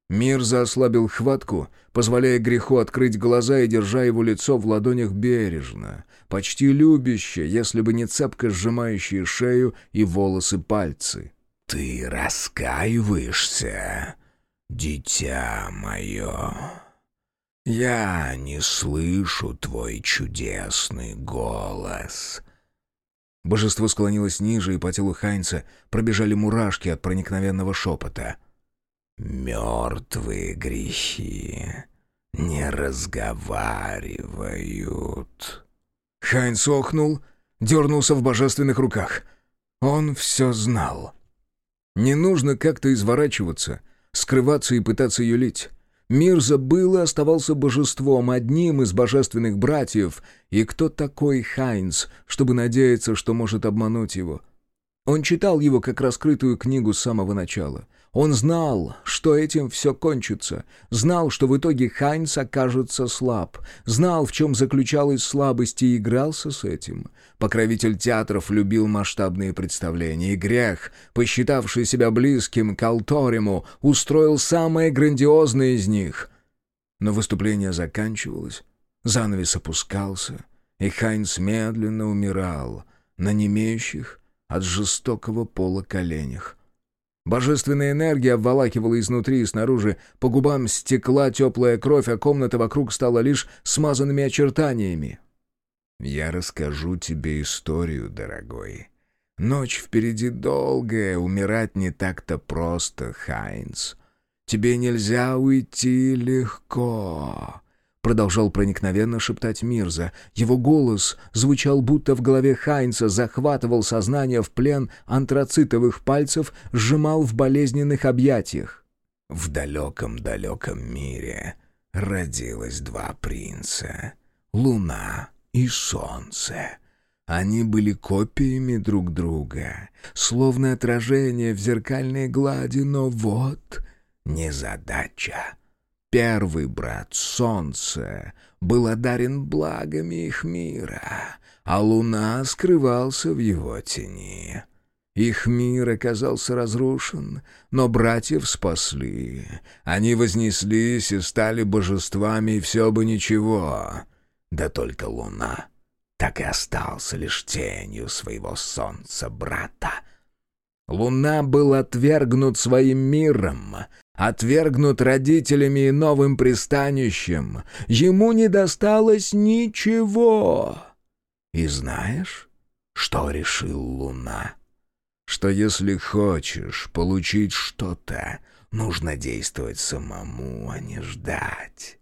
Speaker 1: Мир заослабил хватку, позволяя греху открыть глаза и держа его лицо в ладонях бережно, почти любяще, если бы не цепко сжимающие шею и волосы пальцы. «Ты раскаиваешься, дитя мое?» «Я не слышу твой чудесный голос». Божество склонилось ниже, и по телу Хайнца пробежали мурашки от проникновенного шепота. «Мертвые грехи не разговаривают». Хайнц охнул, дернулся в божественных руках. Он все знал. Не нужно как-то изворачиваться, скрываться и пытаться юлить. Мир забыл и оставался божеством, одним из божественных братьев. И кто такой Хайнц, чтобы надеяться, что может обмануть его? Он читал его как раскрытую книгу с самого начала. Он знал, что этим все кончится. Знал, что в итоге Хайнц окажется слаб. Знал, в чем заключалась слабость и игрался с этим. Покровитель театров любил масштабные представления, и грех, посчитавший себя близким к Алториму, устроил самое грандиозное из них. Но выступление заканчивалось, занавес опускался, и Хайнц медленно умирал на немеющих от жестокого пола коленях. Божественная энергия обволакивала изнутри и снаружи, по губам стекла теплая кровь, а комната вокруг стала лишь смазанными очертаниями. «Я расскажу тебе историю, дорогой. Ночь впереди долгая, умирать не так-то просто, Хайнс. Тебе нельзя уйти легко. Продолжал проникновенно шептать Мирза. Его голос звучал будто в голове Хайнца, захватывал сознание в плен антрацитовых пальцев, сжимал в болезненных объятиях. В далеком-далеком мире родилось два принца — Луна и Солнце. Они были копиями друг друга, словно отражение в зеркальной глади, но вот незадача. Первый брат, Солнце, был одарен благами их мира, а луна скрывался в его тени. Их мир оказался разрушен, но братьев спасли. Они вознеслись и стали божествами, и все бы ничего. Да только луна так и остался лишь тенью своего солнца-брата. Луна был отвергнут своим миром — отвергнут родителями и новым пристанищем. Ему не досталось ничего. И знаешь, что решил Луна? Что если хочешь получить что-то, нужно действовать самому, а не ждать.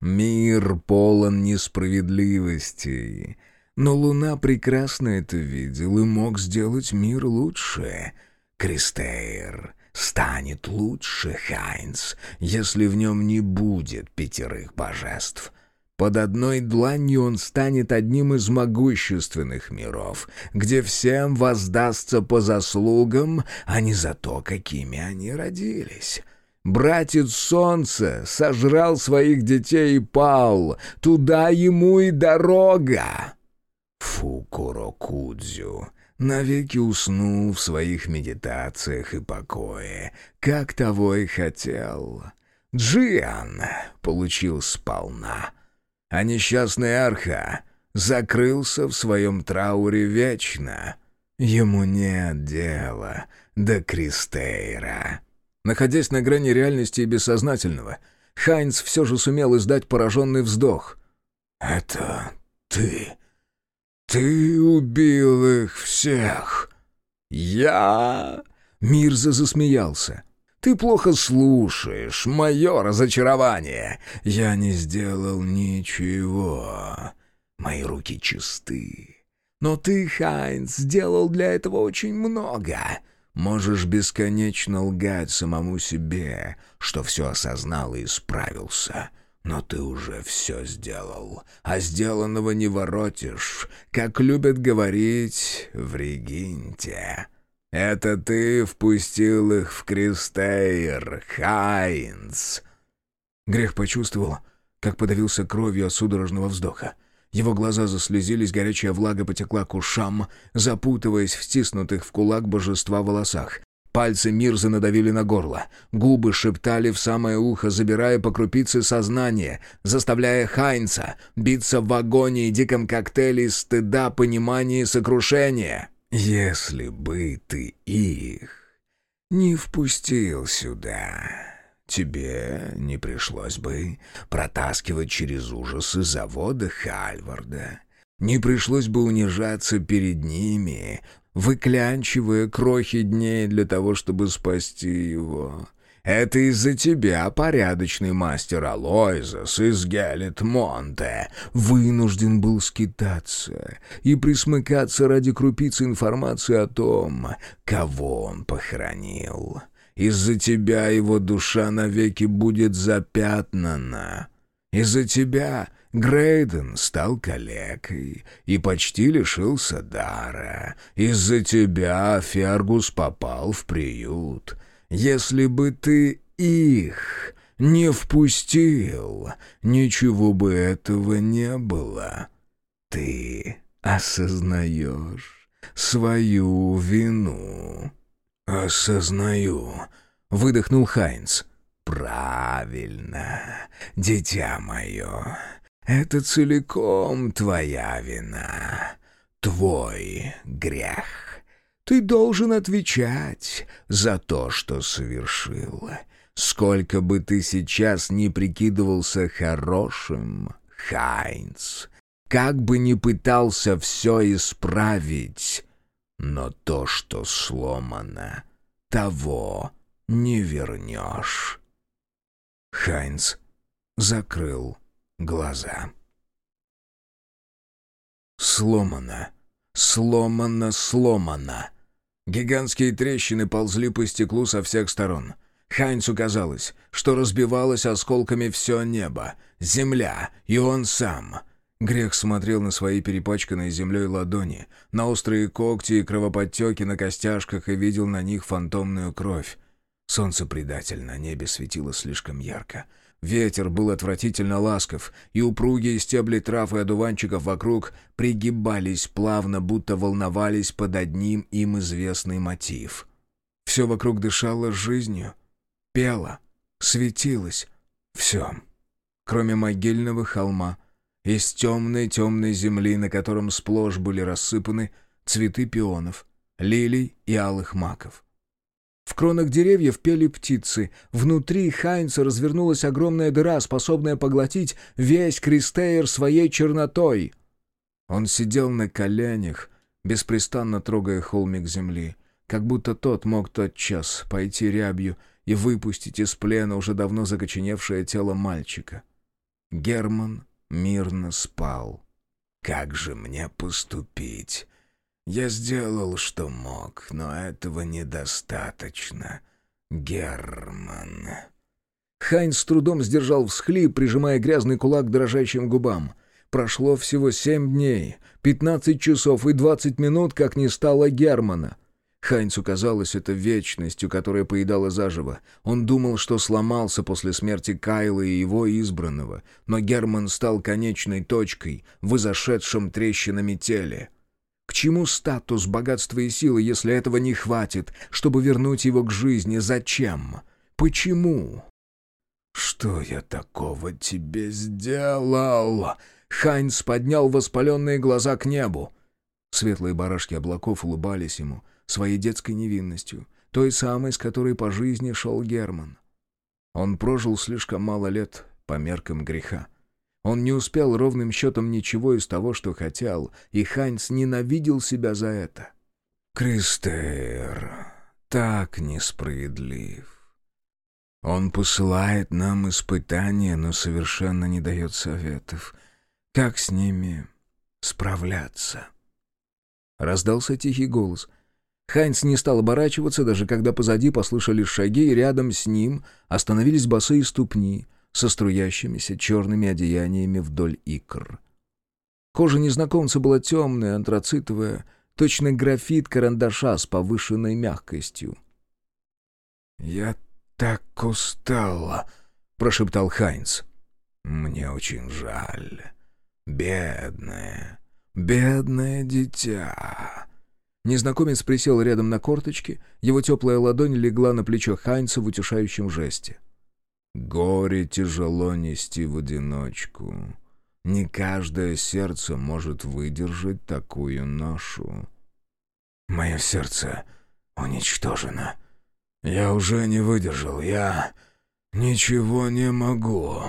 Speaker 1: Мир полон несправедливостей, но Луна прекрасно это видел и мог сделать мир лучше. Кристейр станет лучше, Хайнс, если в нем не будет пятерых божеств. Под одной дланью он станет одним из могущественных миров, где всем воздастся по заслугам, а не за то, какими они родились. Братец Солнце сожрал своих детей и пал. Туда ему и дорога. Фукурокудзю навеки уснул в своих медитациях и покое, как того и хотел. Джиан получил сполна, а несчастный Арха закрылся в своем трауре вечно. Ему нет дела до Кристейра. Находясь на грани реальности и бессознательного, Хайнц все же сумел издать пораженный вздох. «Это ты? Ты убил их всех?» «Я...» Мирза засмеялся. «Ты плохо слушаешь мое разочарование. Я не сделал ничего. Мои руки чисты. Но ты, Хайнц, сделал для этого очень много. Можешь бесконечно лгать самому себе, что все осознал и исправился. Но ты уже все сделал, а сделанного не воротишь, как любят говорить в Регинте. Это ты впустил их в Кристейр, Хайнц.
Speaker 3: Грех почувствовал, как подавился кровью от судорожного вздоха. Его глаза заслезились, горячая влага потекла к ушам, запутываясь в стиснутых в кулак божества волосах. Пальцы Мирза надавили на горло. Губы шептали в самое ухо, забирая по крупице сознание, заставляя Хайнца биться в агонии диком коктейле стыда, понимания и сокрушения.
Speaker 1: «Если бы ты их не впустил сюда...» тебе не пришлось бы протаскивать через ужасы завода Хальварда. Не пришлось бы унижаться перед ними, выклянчивая крохи дней для того, чтобы спасти его. Это из-за тебя порядочный мастер Алойзас из Гелет-Монте вынужден был скитаться и присмыкаться ради крупицы информации о том, кого он похоронил. Из-за тебя его душа навеки будет запятнана. Из-за тебя Грейден стал калекой и почти лишился дара. Из-за тебя Фергус попал в приют. Если бы ты их не впустил, ничего бы этого не было. Ты осознаешь свою вину».
Speaker 3: «Осознаю», — выдохнул Хайнц.
Speaker 1: «Правильно, дитя мое. Это целиком твоя вина, твой грех. Ты должен отвечать за то, что совершил. Сколько бы ты сейчас ни прикидывался хорошим, Хайнц, как бы ни пытался все исправить, но то, что сломано, того не вернешь. Хайнц закрыл глаза. Сломано, сломано, сломано. Гигантские трещины ползли по стеклу со всех сторон. Хайнцу казалось, что разбивалось осколками все небо, земля и он сам — Грех смотрел на свои перепачканные землей ладони, на острые когти и кровоподтеки на костяшках и видел на них фантомную кровь. Солнце предатель на небе светило слишком ярко. Ветер был отвратительно ласков, и упругие стебли трав и одуванчиков вокруг пригибались плавно, будто волновались под одним им известный мотив. Все вокруг дышало жизнью, пело, светилось. Все, кроме могильного холма — из темной-темной земли, на котором сплошь были рассыпаны цветы пионов, лилий и алых маков. В кронах деревьев пели птицы. Внутри Хайнца развернулась огромная дыра, способная поглотить весь Кристейр своей чернотой. Он сидел на коленях, беспрестанно трогая холмик земли, как будто тот мог тот час пойти рябью и выпустить из плена уже давно закоченевшее тело мальчика. Герман мирно спал. Как же мне поступить? Я сделал, что мог, но этого недостаточно. Герман. Хайн с трудом сдержал всхлип, прижимая грязный кулак к дрожащим губам. Прошло всего семь дней, пятнадцать часов и двадцать минут, как не стало Германа. Хайнцу казалось это вечностью, которая поедала заживо. Он думал, что сломался после смерти Кайла и его избранного, но Герман стал конечной точкой в изошедшем трещинами теле. К чему статус, богатство и силы, если этого не хватит, чтобы вернуть его к жизни? Зачем? Почему? «Что я такого тебе сделал?» Хайнц поднял воспаленные глаза к небу. Светлые барашки облаков улыбались ему — своей детской невинностью, той самой, с которой по жизни шел Герман. Он прожил слишком мало лет по меркам греха. Он не успел ровным счетом ничего из того, что хотел, и Хайнц ненавидел себя за это. «Кристер так несправедлив. Он посылает нам испытания, но совершенно не дает советов, как с ними справляться». Раздался тихий голос — Хайнц не стал оборачиваться, даже когда позади послышались шаги, и рядом с ним остановились босые ступни со струящимися черными одеяниями вдоль икр. Кожа незнакомца была темная, антрацитовая, точно графит карандаша с повышенной мягкостью. «Я так устала», — прошептал Хайнц. «Мне очень жаль. Бедное, бедное дитя». Незнакомец присел рядом на корточки, его теплая ладонь легла на плечо Хайнца в утешающем жесте. «Горе тяжело нести в одиночку. Не каждое сердце может выдержать такую ношу». «Мое сердце уничтожено. Я уже не выдержал. Я ничего не могу».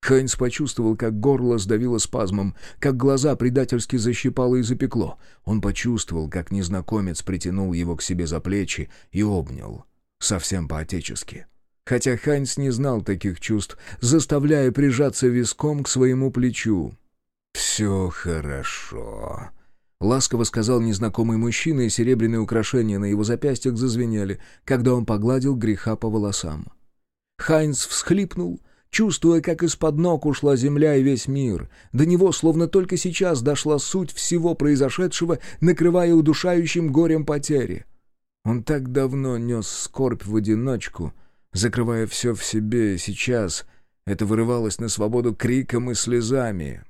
Speaker 1: Хайнс почувствовал, как горло сдавило спазмом, как глаза предательски защипало и запекло. Он почувствовал, как незнакомец притянул его к себе за плечи и обнял. Совсем по-отечески. Хотя Хайнс не знал таких чувств, заставляя прижаться виском к своему плечу. «Все хорошо», — ласково сказал незнакомый мужчина, и серебряные украшения на его запястьях зазвенели, когда он погладил греха по волосам. Хайнс всхлипнул чувствуя, как из-под ног ушла земля и весь мир. До него словно только сейчас дошла суть всего произошедшего, накрывая удушающим горем потери. Он так давно нес скорбь в одиночку, закрывая все в себе, сейчас это вырывалось на свободу криком и слезами.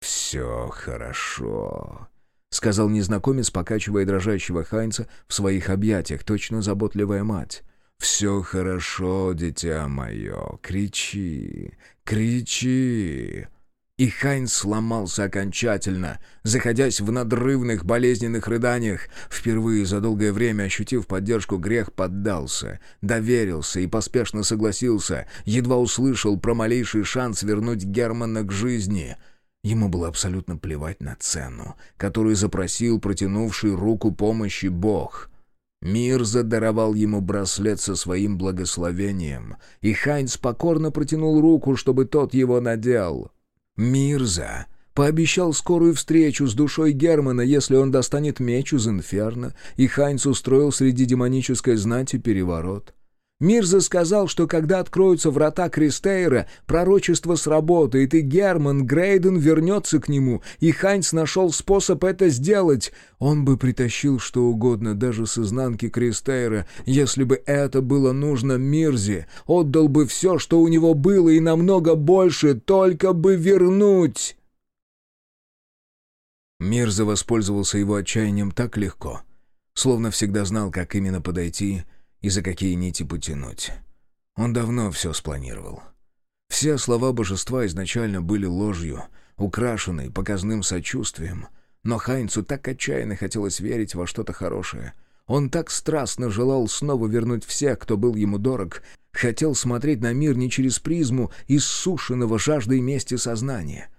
Speaker 1: «Все хорошо», — сказал незнакомец, покачивая дрожащего Хайнца в своих объятиях, точно заботливая мать. «Все хорошо, дитя мое, кричи, кричи!» И Хайнс сломался окончательно, заходясь в надрывных болезненных рыданиях. Впервые за долгое время, ощутив поддержку, грех поддался, доверился и поспешно согласился, едва услышал про малейший шанс вернуть Германа к жизни. Ему было абсолютно плевать на цену, которую запросил протянувший руку помощи Бог — Мир задаровал ему браслет со своим благословением, и Хайнц покорно протянул руку, чтобы тот его надел. Мирза пообещал скорую встречу с душой Германа, если он достанет меч из инферно, и Хайнц устроил среди демонической знати переворот. Мирза сказал, что когда откроются врата Кристейра, пророчество сработает, и Герман Грейден вернется к нему, и Хайнц нашел способ это сделать. Он бы притащил что угодно, даже с изнанки Кристейра, если бы это было нужно Мирзе. Отдал бы все, что у него было, и намного больше, только бы вернуть. Мирза воспользовался его отчаянием так легко, словно всегда знал, как именно подойти — и за какие нити потянуть. Он давно все спланировал. Все слова божества изначально были ложью, украшенной показным сочувствием. Но Хайнцу так отчаянно хотелось верить во что-то хорошее. Он так страстно желал снова вернуть всех, кто был ему дорог, хотел смотреть на мир не через призму иссушенного жаждой мести сознания.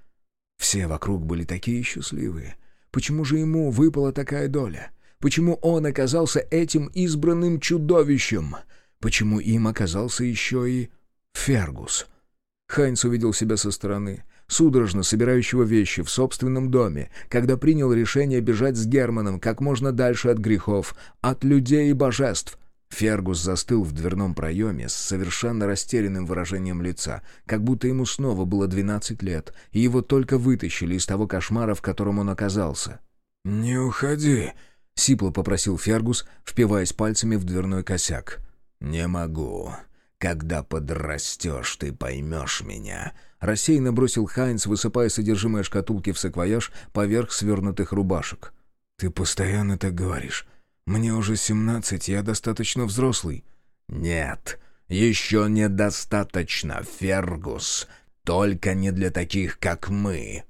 Speaker 1: Все вокруг были такие счастливые. Почему же ему выпала такая доля? Почему он оказался этим избранным чудовищем? Почему им оказался еще и Фергус? Хайнц увидел себя со стороны, судорожно собирающего вещи в собственном доме, когда принял решение бежать с Германом как можно дальше от грехов, от людей и божеств. Фергус застыл в дверном проеме с совершенно растерянным выражением лица, как будто ему снова было двенадцать лет, и его только вытащили из того кошмара, в котором он оказался. «Не уходи!» Сипло попросил Фергус, впиваясь пальцами в дверной косяк.
Speaker 4: «Не могу. Когда подрастешь, ты поймешь меня».
Speaker 1: Рассеянно бросил Хайнц, высыпая содержимое шкатулки в саквояж поверх свернутых рубашек.
Speaker 3: «Ты постоянно так говоришь. Мне уже семнадцать, я достаточно взрослый».
Speaker 4: «Нет, еще недостаточно, Фергус. Только не для таких, как мы».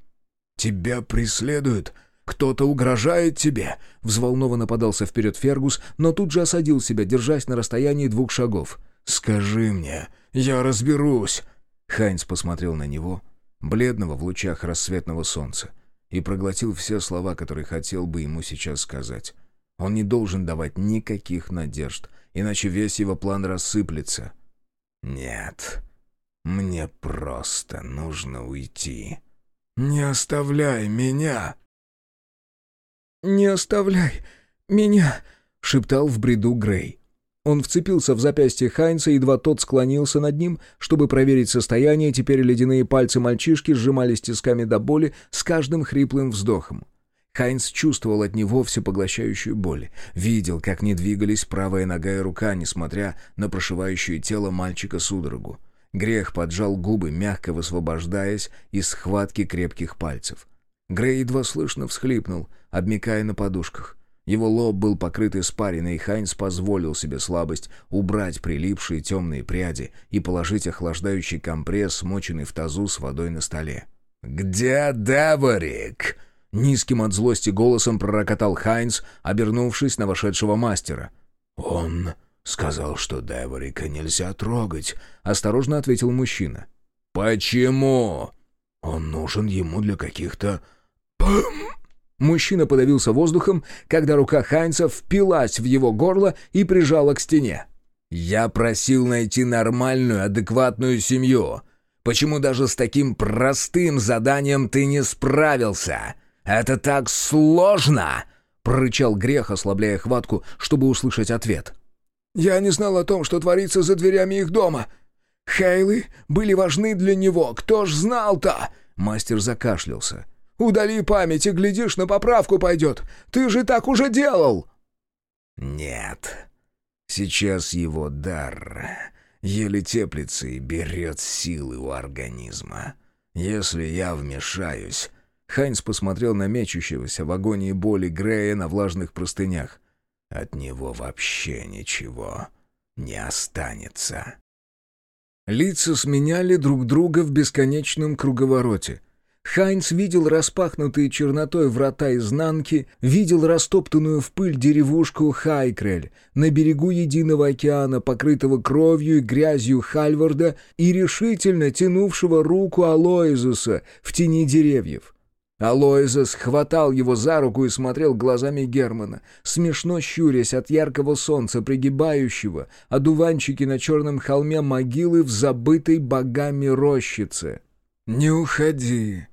Speaker 3: «Тебя преследуют? Кто-то угрожает тебе?»
Speaker 1: Взволнованно подался вперед Фергус, но тут же осадил себя, держась на расстоянии двух шагов.
Speaker 3: «Скажи мне, я разберусь».
Speaker 1: Хайнц посмотрел на него, бледного в лучах рассветного солнца, и проглотил все слова, которые хотел бы ему сейчас сказать. Он не должен давать никаких надежд, иначе весь его план рассыплется.
Speaker 4: «Нет, мне просто нужно уйти».
Speaker 3: «Не оставляй меня!»
Speaker 2: «Не оставляй меня!» — шептал в бреду Грей. Он вцепился в запястье Хайнца, едва тот склонился над ним, чтобы проверить состояние, теперь ледяные пальцы мальчишки сжимались тисками до боли с каждым хриплым вздохом. Хайнц чувствовал от него всепоглощающую боль, видел, как не двигались правая нога и рука, несмотря на прошивающее тело мальчика судорогу. Грех поджал губы, мягко высвобождаясь из схватки крепких пальцев. Грей едва слышно всхлипнул, обмикая на подушках. Его лоб был покрыт испариной, и Хайнс позволил себе слабость убрать прилипшие темные пряди и положить охлаждающий компресс, смоченный в тазу с водой на столе.
Speaker 4: «Где Деворик?»
Speaker 1: Низким от злости голосом пророкотал Хайнс, обернувшись на вошедшего мастера.
Speaker 4: «Он сказал, что Деворика нельзя трогать», —
Speaker 1: осторожно ответил мужчина.
Speaker 4: «Почему?»
Speaker 3: «Он нужен ему для каких-то...»
Speaker 1: Мужчина подавился воздухом, когда рука Хайнца впилась в его горло и прижала к стене.
Speaker 4: «Я просил найти нормальную, адекватную семью. Почему даже с таким простым заданием ты не справился? Это так сложно!» — прорычал Грех, ослабляя хватку, чтобы услышать ответ.
Speaker 3: «Я не знал о том, что творится за дверями их дома. Хейлы были важны для него. Кто ж знал-то?»
Speaker 1: Мастер закашлялся.
Speaker 3: Удали память и, глядишь, на поправку пойдет. Ты же так уже делал!»
Speaker 4: «Нет. Сейчас его дар еле теплится и берет силы у организма. Если я вмешаюсь...»
Speaker 1: Хайнс посмотрел на мечущегося в агонии боли Грея на влажных простынях.
Speaker 4: «От него вообще ничего не останется».
Speaker 1: Лица сменяли друг друга в бесконечном круговороте — Хайнц видел распахнутые чернотой врата изнанки, видел растоптанную в пыль деревушку Хайкрель на берегу единого океана, покрытого кровью и грязью Хальварда и решительно тянувшего руку Алоизуса в тени деревьев. Алоизус хватал его за руку и смотрел глазами Германа, смешно щурясь от яркого солнца, пригибающего одуванчики на черном холме могилы в забытой богами рощице. «Не уходи»,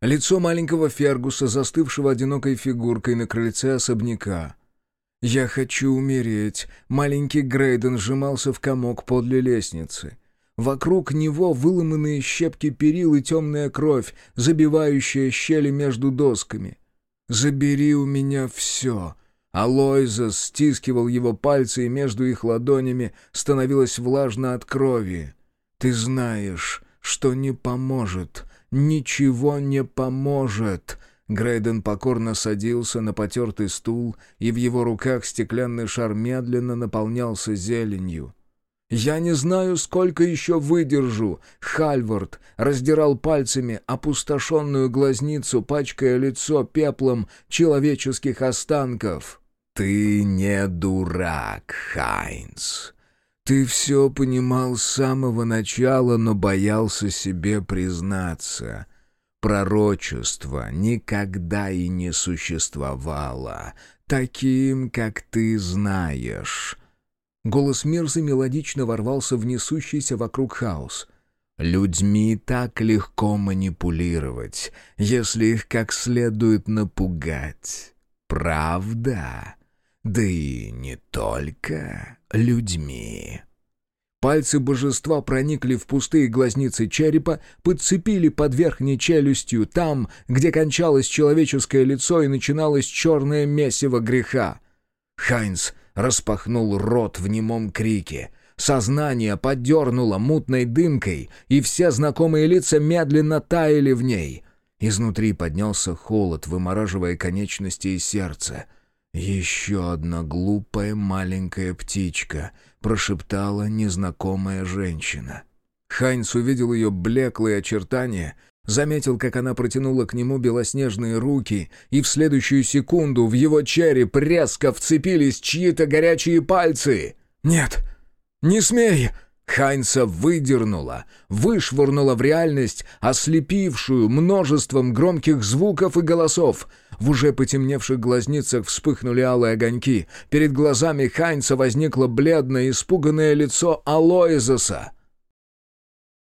Speaker 1: Лицо маленького Фергуса, застывшего одинокой фигуркой на крыльце особняка. «Я хочу умереть». Маленький Грейден сжимался в комок подле лестницы. Вокруг него выломанные щепки перил и темная кровь, забивающая щели между досками. «Забери у меня все». Алойза стискивал его пальцы, и между их ладонями становилось влажно от крови. «Ты знаешь, что не поможет ничего не поможет!» Грейден покорно садился на потертый стул, и в его руках стеклянный шар медленно наполнялся зеленью. «Я не знаю, сколько еще выдержу!» Хальвард раздирал пальцами опустошенную глазницу, пачкая лицо пеплом человеческих останков.
Speaker 4: «Ты не дурак, Хайнс!»
Speaker 1: Ты все понимал с самого начала, но боялся себе признаться. Пророчество никогда и не существовало, таким, как ты знаешь. Голос Мирзы мелодично ворвался в несущийся вокруг хаос. Людьми так легко манипулировать, если их как следует напугать. Правда? Да и не только людьми. Пальцы божества проникли в пустые глазницы черепа, подцепили под верхней челюстью там, где кончалось человеческое лицо и начиналось черное месиво греха —
Speaker 4: Хайнс распахнул рот в немом крике. Сознание подернуло мутной дымкой, и все знакомые лица медленно таяли в ней. Изнутри поднялся холод, вымораживая конечности и сердце. «Еще одна глупая маленькая птичка», — прошептала незнакомая женщина. Хайнс увидел ее блеклые очертания, заметил, как она протянула к нему белоснежные руки, и в следующую секунду в его череп резко вцепились чьи-то горячие пальцы.
Speaker 3: «Нет, не смей!»
Speaker 4: Хайнса выдернула, вышвырнула в реальность, ослепившую множеством громких звуков и голосов. В уже потемневших глазницах вспыхнули алые огоньки. Перед глазами Хайнса возникло бледное, испуганное лицо Алоизоса.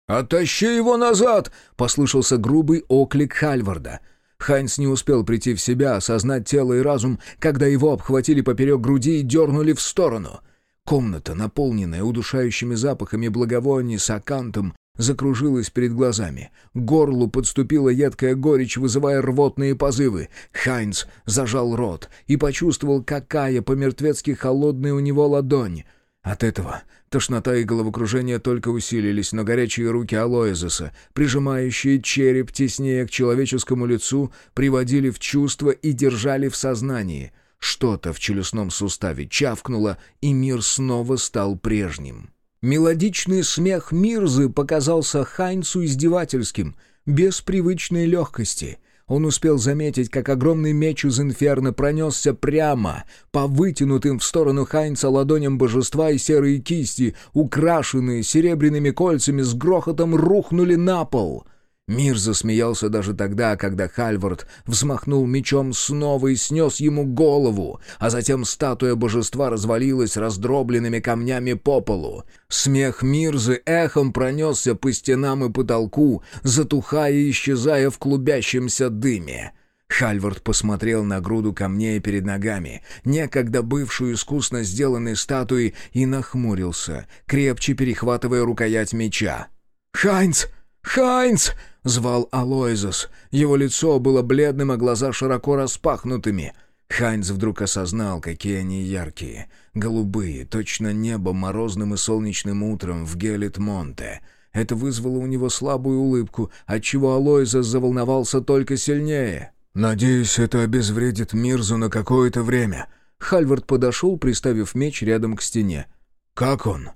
Speaker 4: «Оттащи его назад!» — послышался грубый оклик Хальварда. Хайнс не успел прийти в себя, осознать тело и разум, когда его обхватили поперек груди и дернули в сторону — Комната, наполненная удушающими запахами благовоний с акантом, закружилась перед глазами. К горлу подступила едкая горечь, вызывая рвотные позывы. Хайнц зажал рот и почувствовал, какая по-мертвецки холодная у него ладонь. От этого тошнота и головокружение только усилились, но горячие руки Алоизеса, прижимающие череп теснее к человеческому лицу, приводили в чувство и держали в сознании — что-то в челюстном суставе чавкнуло, и мир снова стал прежним. Мелодичный смех Мирзы показался Хайнцу издевательским, без привычной легкости. Он успел заметить, как огромный меч из инферно пронесся прямо по вытянутым в сторону Хайнца ладоням божества и серые кисти, украшенные серебряными кольцами, с грохотом рухнули на пол — Мир засмеялся даже тогда, когда Хальвард взмахнул мечом снова и снес ему голову, а затем статуя божества развалилась раздробленными камнями по полу. Смех Мирзы эхом пронесся по стенам и потолку, затухая и исчезая в клубящемся дыме. Хальвард посмотрел на груду камней перед ногами, некогда бывшую искусно сделанной статуей, и нахмурился, крепче перехватывая рукоять меча. «Хайнц! Хайнц!» — звал Алоизос. Его лицо было бледным, а глаза широко распахнутыми. Хайнц вдруг осознал, какие они яркие. Голубые, точно небо морозным и солнечным утром в Гелит-Монте. Это вызвало у него слабую улыбку, отчего Алоизос заволновался только сильнее. «Надеюсь, это обезвредит Мирзу на какое-то время». Хальвард подошел, приставив меч рядом к стене. «Как он?»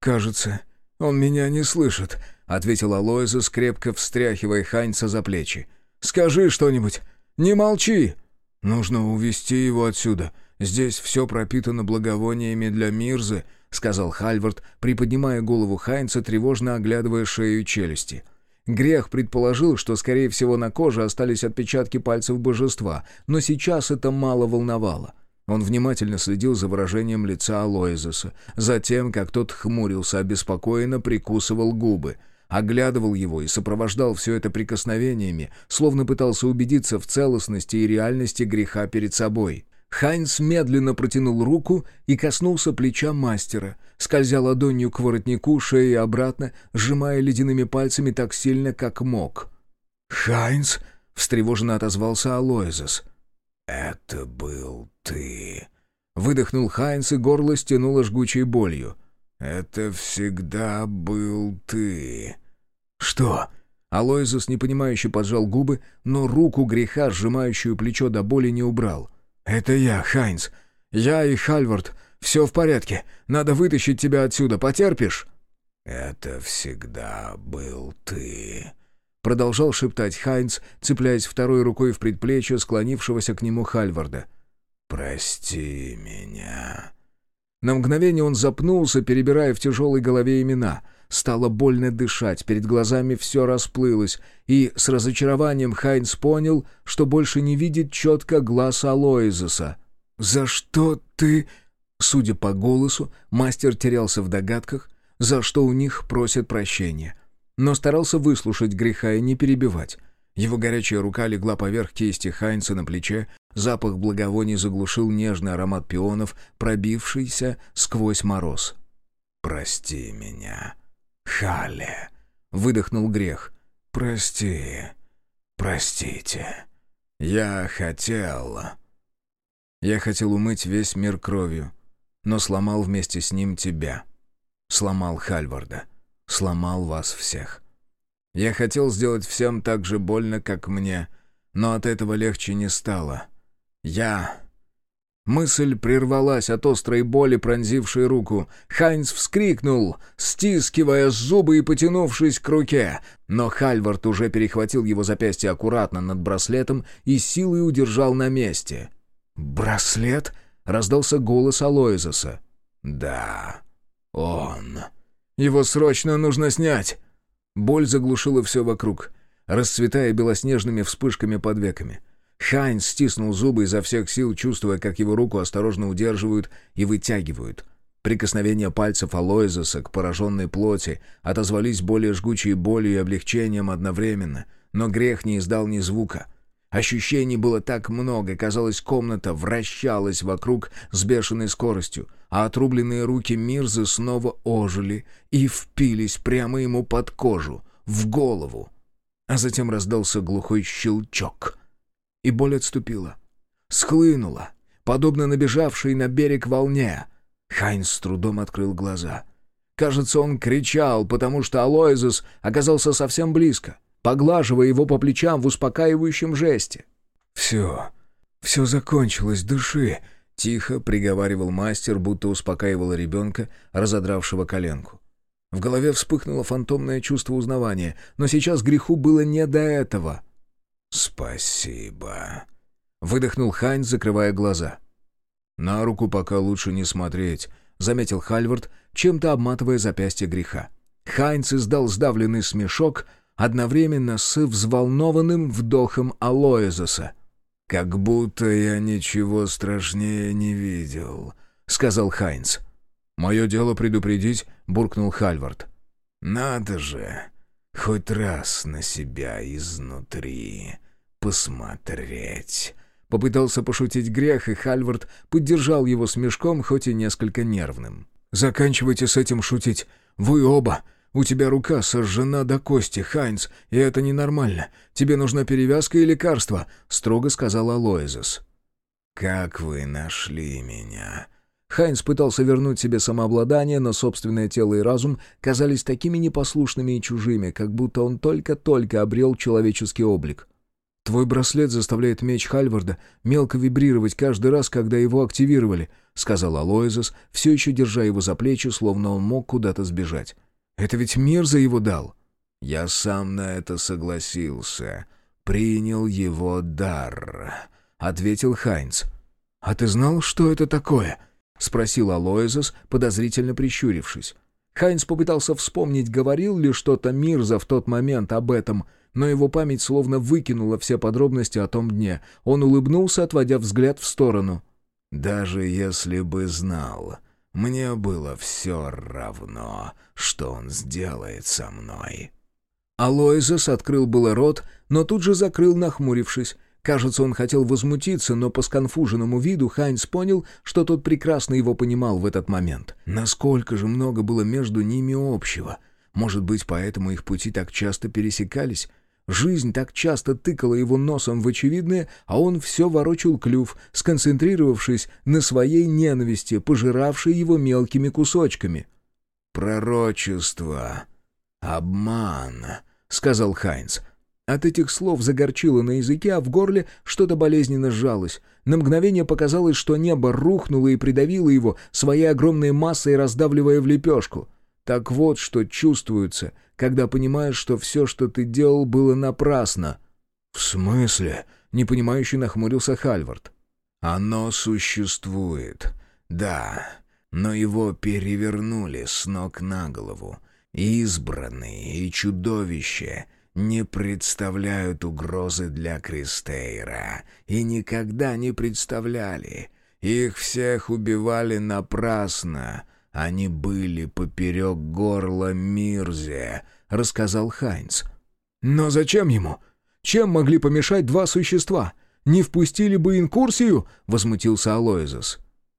Speaker 4: «Кажется, он меня не слышит», — ответил Алоиза, скрепко встряхивая Хайнца за плечи. «Скажи что-нибудь! Не молчи!» «Нужно увести его отсюда. Здесь все пропитано благовониями для Мирзы», — сказал Хальвард, приподнимая голову Хайнца, тревожно оглядывая шею и челюсти. Грех предположил, что, скорее всего, на коже остались отпечатки пальцев божества, но сейчас это мало волновало. Он внимательно следил за выражением лица Алоизеса, за тем, как тот хмурился, обеспокоенно прикусывал губы — оглядывал его и сопровождал все это прикосновениями, словно пытался убедиться в целостности и реальности греха перед собой. Хайнс медленно протянул руку и коснулся плеча мастера, скользя ладонью к воротнику, шеи обратно, сжимая ледяными пальцами так сильно, как мог. «Хайнс!» — встревоженно отозвался Алоизес. «Это был ты!» Выдохнул Хайнс, и горло стянуло жгучей болью. «Это всегда был ты». «Что?» Алоизус непонимающе поджал губы, но руку греха, сжимающую плечо до боли, не убрал. «Это я, Хайнс. Я и Хальвард. Все в порядке. Надо вытащить тебя отсюда. Потерпишь?»
Speaker 1: «Это всегда был ты», —
Speaker 4: продолжал шептать Хайнс, цепляясь второй рукой в предплечье склонившегося к нему Хальварда.
Speaker 1: «Прости меня».
Speaker 4: На мгновение он запнулся, перебирая в тяжелой голове имена. Стало больно дышать, перед глазами все расплылось, и с разочарованием Хайнс понял, что больше не видит четко глаз Алоизеса. «За что ты...» Судя по голосу, мастер терялся в догадках, за что у них просят прощения. Но старался выслушать греха и не перебивать. Его горячая рука легла поверх кисти Хайнца на плече, запах благовоний заглушил нежный аромат пионов, пробившийся сквозь мороз.
Speaker 1: «Прости меня, Хале», — выдохнул грех. «Прости, простите. Я хотел...» Я хотел умыть весь мир кровью, но сломал вместе с ним тебя. Сломал Хальварда. Сломал вас всех. Я хотел сделать всем так же больно, как мне, но от этого легче не стало. Я... Мысль прервалась от острой боли, пронзившей руку. Хайнц вскрикнул, стискивая зубы и потянувшись к руке. Но Хальвард уже перехватил его запястье аккуратно над браслетом и силой удержал на месте. «Браслет?» — раздался голос Алоизоса. «Да, он. Его срочно нужно снять!» Боль заглушила все вокруг, расцветая белоснежными вспышками под веками. Хайнс стиснул зубы изо всех сил, чувствуя, как его руку осторожно удерживают и вытягивают. Прикосновения пальцев Алоизоса к пораженной плоти отозвались более жгучей болью и облегчением одновременно, но грех не издал ни звука. Ощущений было так много, казалось, комната вращалась вокруг с бешеной скоростью, а отрубленные руки Мирзы снова ожили и впились прямо ему под кожу, в голову. А затем раздался глухой щелчок — и боль отступила. Схлынула, подобно набежавшей на берег волне. Хайнс с трудом открыл глаза. Кажется, он кричал, потому что Алоизус оказался совсем близко, поглаживая его по плечам в успокаивающем жесте. «Все, все закончилось, души!» — тихо приговаривал мастер, будто успокаивал ребенка, разодравшего коленку. В голове вспыхнуло фантомное чувство узнавания, но сейчас греху было не до этого. «Спасибо», — выдохнул Хайн, закрывая глаза. «На руку пока лучше не смотреть», — заметил Хальвард, чем-то обматывая запястье греха. Хайнц издал сдавленный смешок, одновременно с взволнованным вдохом Алоэзоса. «Как будто я ничего страшнее не видел», — сказал Хайнц. «Мое дело предупредить», — буркнул Хальвард. «Надо же! Хоть раз на себя изнутри посмотреть. Попытался пошутить грех, и Хальвард поддержал его смешком, хоть и несколько нервным. «Заканчивайте с этим шутить. Вы оба. У тебя рука сожжена до кости, Хайнц, и это ненормально. Тебе нужна перевязка и лекарство», — строго сказал Алоизес. «Как вы нашли меня?» Хайнс пытался вернуть себе самообладание, но собственное тело и разум казались такими непослушными и чужими, как будто он только-только обрел человеческий облик. «Твой браслет заставляет меч Хальварда мелко вибрировать каждый раз, когда его активировали», — сказал Алоизес, все еще держа его за плечи, словно он мог куда-то сбежать. «Это ведь мир за его дал». «Я сам на это согласился. Принял его дар», — ответил Хайнц. «А ты знал, что это такое?» — спросил Алоизес, подозрительно прищурившись. Хайнц попытался вспомнить, говорил ли что-то Мирза в тот момент об этом, но его память словно выкинула все подробности о том дне. Он улыбнулся, отводя взгляд в сторону. «Даже если бы знал, мне было все равно, что он сделает со мной». Алоизес открыл было рот, но тут же закрыл, нахмурившись. Кажется, он хотел возмутиться, но по сконфуженному виду Хайнс понял, что тот прекрасно его понимал в этот момент. Насколько же много было между ними общего. Может быть, поэтому их пути так часто пересекались? Жизнь так часто тыкала его носом в очевидное, а он все ворочил клюв, сконцентрировавшись на своей ненависти, пожиравшей его мелкими кусочками. «Пророчество! Обман!» — сказал Хайнц. От этих слов загорчило на языке, а в горле что-то болезненно сжалось. На мгновение показалось, что небо рухнуло и придавило его своей огромной массой, раздавливая в лепешку. Так вот, что чувствуется — когда понимаешь, что все, что ты делал, было напрасно». «В смысле?» — непонимающе нахмурился Хальвард. «Оно существует, да, но его перевернули с ног на голову. Избранные и чудовища не представляют угрозы для Кристейра и никогда не представляли. Их всех убивали напрасно, они были поперек горла Мирзе, рассказал Хайнц. Но зачем ему? Чем могли помешать два существа? Не впустили бы инкурсию? Возмутился Алоизос.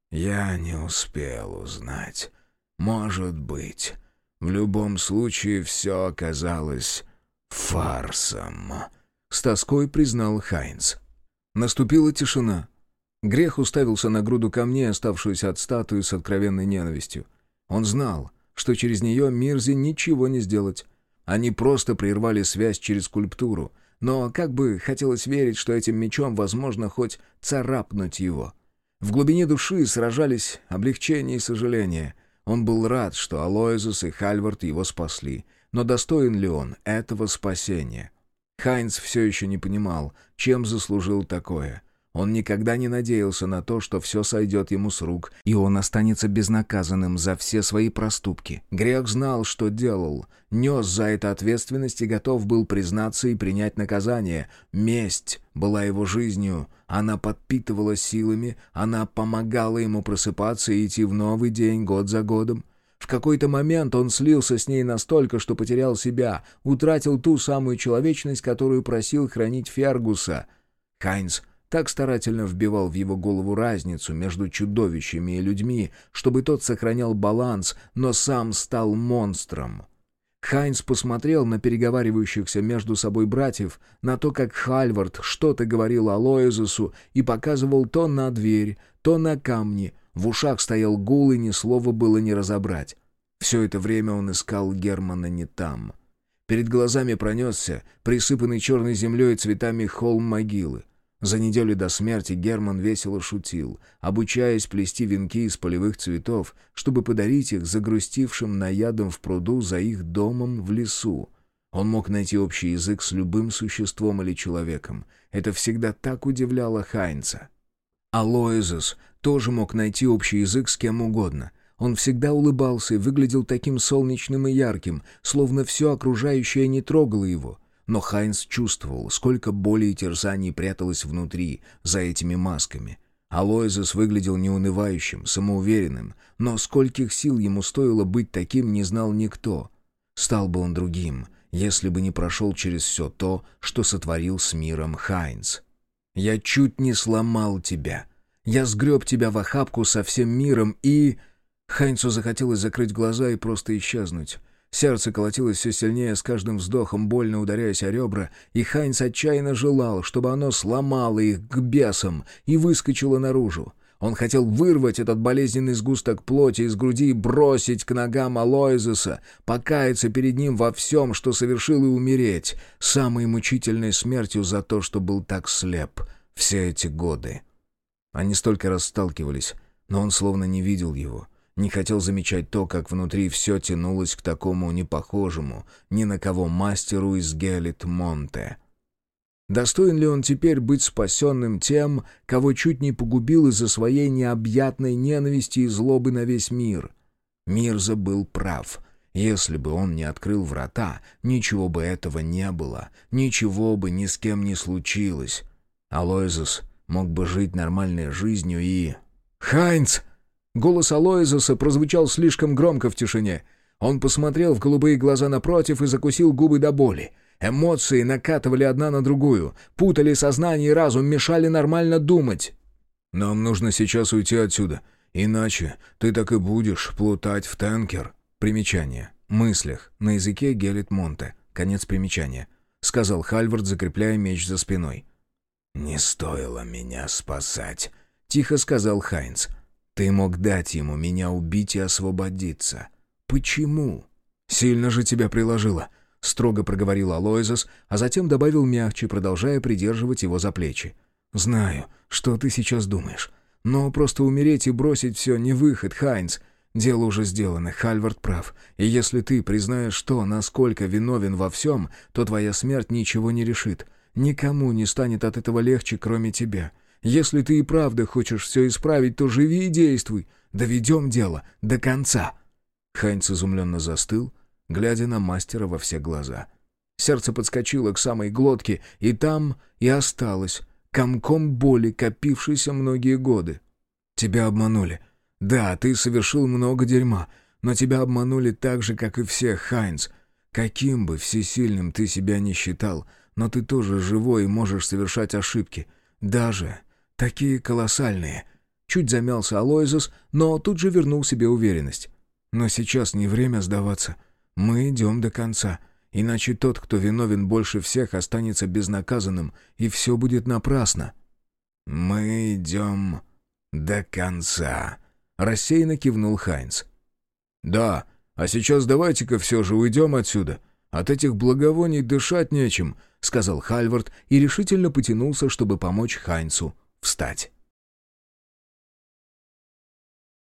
Speaker 1: Я не успел узнать. Может быть. В любом случае все оказалось фарсом. С тоской признал Хайнц. Наступила тишина. Грех уставился на груду камней, оставшуюся от статуи с откровенной ненавистью. Он знал, что через нее Мирзе ничего не сделать. Они просто прервали связь через скульптуру, но как бы хотелось верить, что этим мечом возможно хоть царапнуть его. В глубине души сражались облегчение и сожаление. Он был рад, что Алоизус и Хальвард его спасли, но достоин ли он этого спасения? Хайнц все еще не понимал, чем заслужил такое. Он никогда не надеялся на то, что все сойдет ему с рук, и он останется безнаказанным за все свои проступки. Грех знал, что делал, нес за это ответственность и готов был признаться и принять наказание. Месть была его жизнью, она подпитывала силами, она помогала ему просыпаться и идти в новый день год за годом. В какой-то момент он слился с ней настолько, что потерял себя, утратил ту самую человечность, которую просил хранить Фергуса. Хайнс так старательно вбивал в его голову разницу между чудовищами и людьми, чтобы тот сохранял баланс, но сам стал монстром. Хайнс посмотрел на переговаривающихся между собой братьев, на то, как Хальвард что-то говорил Алоэзусу и показывал то на дверь, то на камни. В ушах стоял гул, и ни слова было не разобрать. Все это время он искал Германа не там. Перед глазами пронесся, присыпанный черной землей и цветами холм могилы. За неделю до смерти Герман весело шутил, обучаясь плести венки из полевых цветов, чтобы подарить их загрустившим наядом в пруду за их домом в лесу. Он мог найти общий язык с любым существом или человеком. Это всегда так удивляло Хайнца. Алоизус тоже мог найти общий язык с кем угодно. Он всегда улыбался и выглядел таким солнечным и ярким, словно все окружающее не трогало его — но Хайнс чувствовал, сколько боли и терзаний пряталось внутри, за этими масками. Алоизес выглядел неунывающим, самоуверенным, но скольких сил ему стоило быть таким, не знал никто. Стал бы он другим, если бы не прошел через все то, что сотворил с миром Хайнс. «Я чуть не сломал тебя. Я сгреб тебя в охапку со всем миром и...» Хайнцу захотелось закрыть глаза и просто исчезнуть. Сердце колотилось все сильнее с каждым вздохом, больно ударяясь о ребра, и Хайнц отчаянно желал, чтобы оно сломало их к бесам и выскочило наружу. Он хотел вырвать этот болезненный сгусток плоти из груди и бросить к ногам Алоизеса, покаяться перед ним во всем, что совершил, и умереть, самой мучительной смертью за то, что был так слеп все эти годы. Они столько раз сталкивались, но он словно не видел его — не хотел замечать то, как внутри все тянулось к такому непохожему ни на кого мастеру из Гелит Монте. Достоин ли он теперь быть спасенным тем, кого чуть не погубил из-за своей необъятной ненависти и злобы на весь мир? Мирза был прав. Если бы он не открыл врата, ничего бы этого не было, ничего бы ни с кем не случилось. Алоизус мог бы жить нормальной жизнью и... «Хайнц!» Голос Алоизоса прозвучал слишком громко в тишине. Он посмотрел в голубые глаза напротив и закусил губы до боли. Эмоции накатывали одна на другую, путали сознание и разум, мешали нормально думать. «Нам нужно сейчас уйти отсюда, иначе ты так и будешь плутать в танкер». Примечание. Мыслях. На языке Гелит Монте. Конец примечания. Сказал Хальвард, закрепляя меч за спиной. «Не стоило меня спасать», — тихо сказал Хайнц. Ты мог дать ему меня убить и освободиться. Почему? Сильно же тебя приложило, строго проговорил Алоизос, а затем добавил мягче, продолжая придерживать его за плечи. Знаю, что ты сейчас думаешь. Но просто умереть и бросить все не выход, Хайнц. Дело уже сделано, Хальвард прав. И если ты признаешь то, насколько виновен во всем, то твоя смерть ничего не решит. Никому не станет от этого легче, кроме тебя. Если ты и правда хочешь все исправить, то живи и действуй. Доведем дело до конца». Хайнц изумленно застыл, глядя на мастера во все глаза. Сердце подскочило к самой глотке, и там и осталось, комком боли, копившейся многие годы. «Тебя обманули. Да, ты совершил много дерьма, но тебя обманули так же, как и всех, Хайнц. Каким бы всесильным ты себя не считал, но ты тоже живой и можешь совершать ошибки. Даже Такие колоссальные. Чуть замялся Алоизос, но тут же вернул себе уверенность. Но сейчас не время сдаваться. Мы идем до конца. Иначе тот, кто виновен больше всех, останется безнаказанным, и все будет напрасно. «Мы идем до конца», — рассеянно кивнул Хайнц.
Speaker 3: «Да, а сейчас давайте-ка все же уйдем отсюда. От этих благовоний дышать нечем», — сказал Хальвард и решительно потянулся, чтобы помочь Хайнцу встать.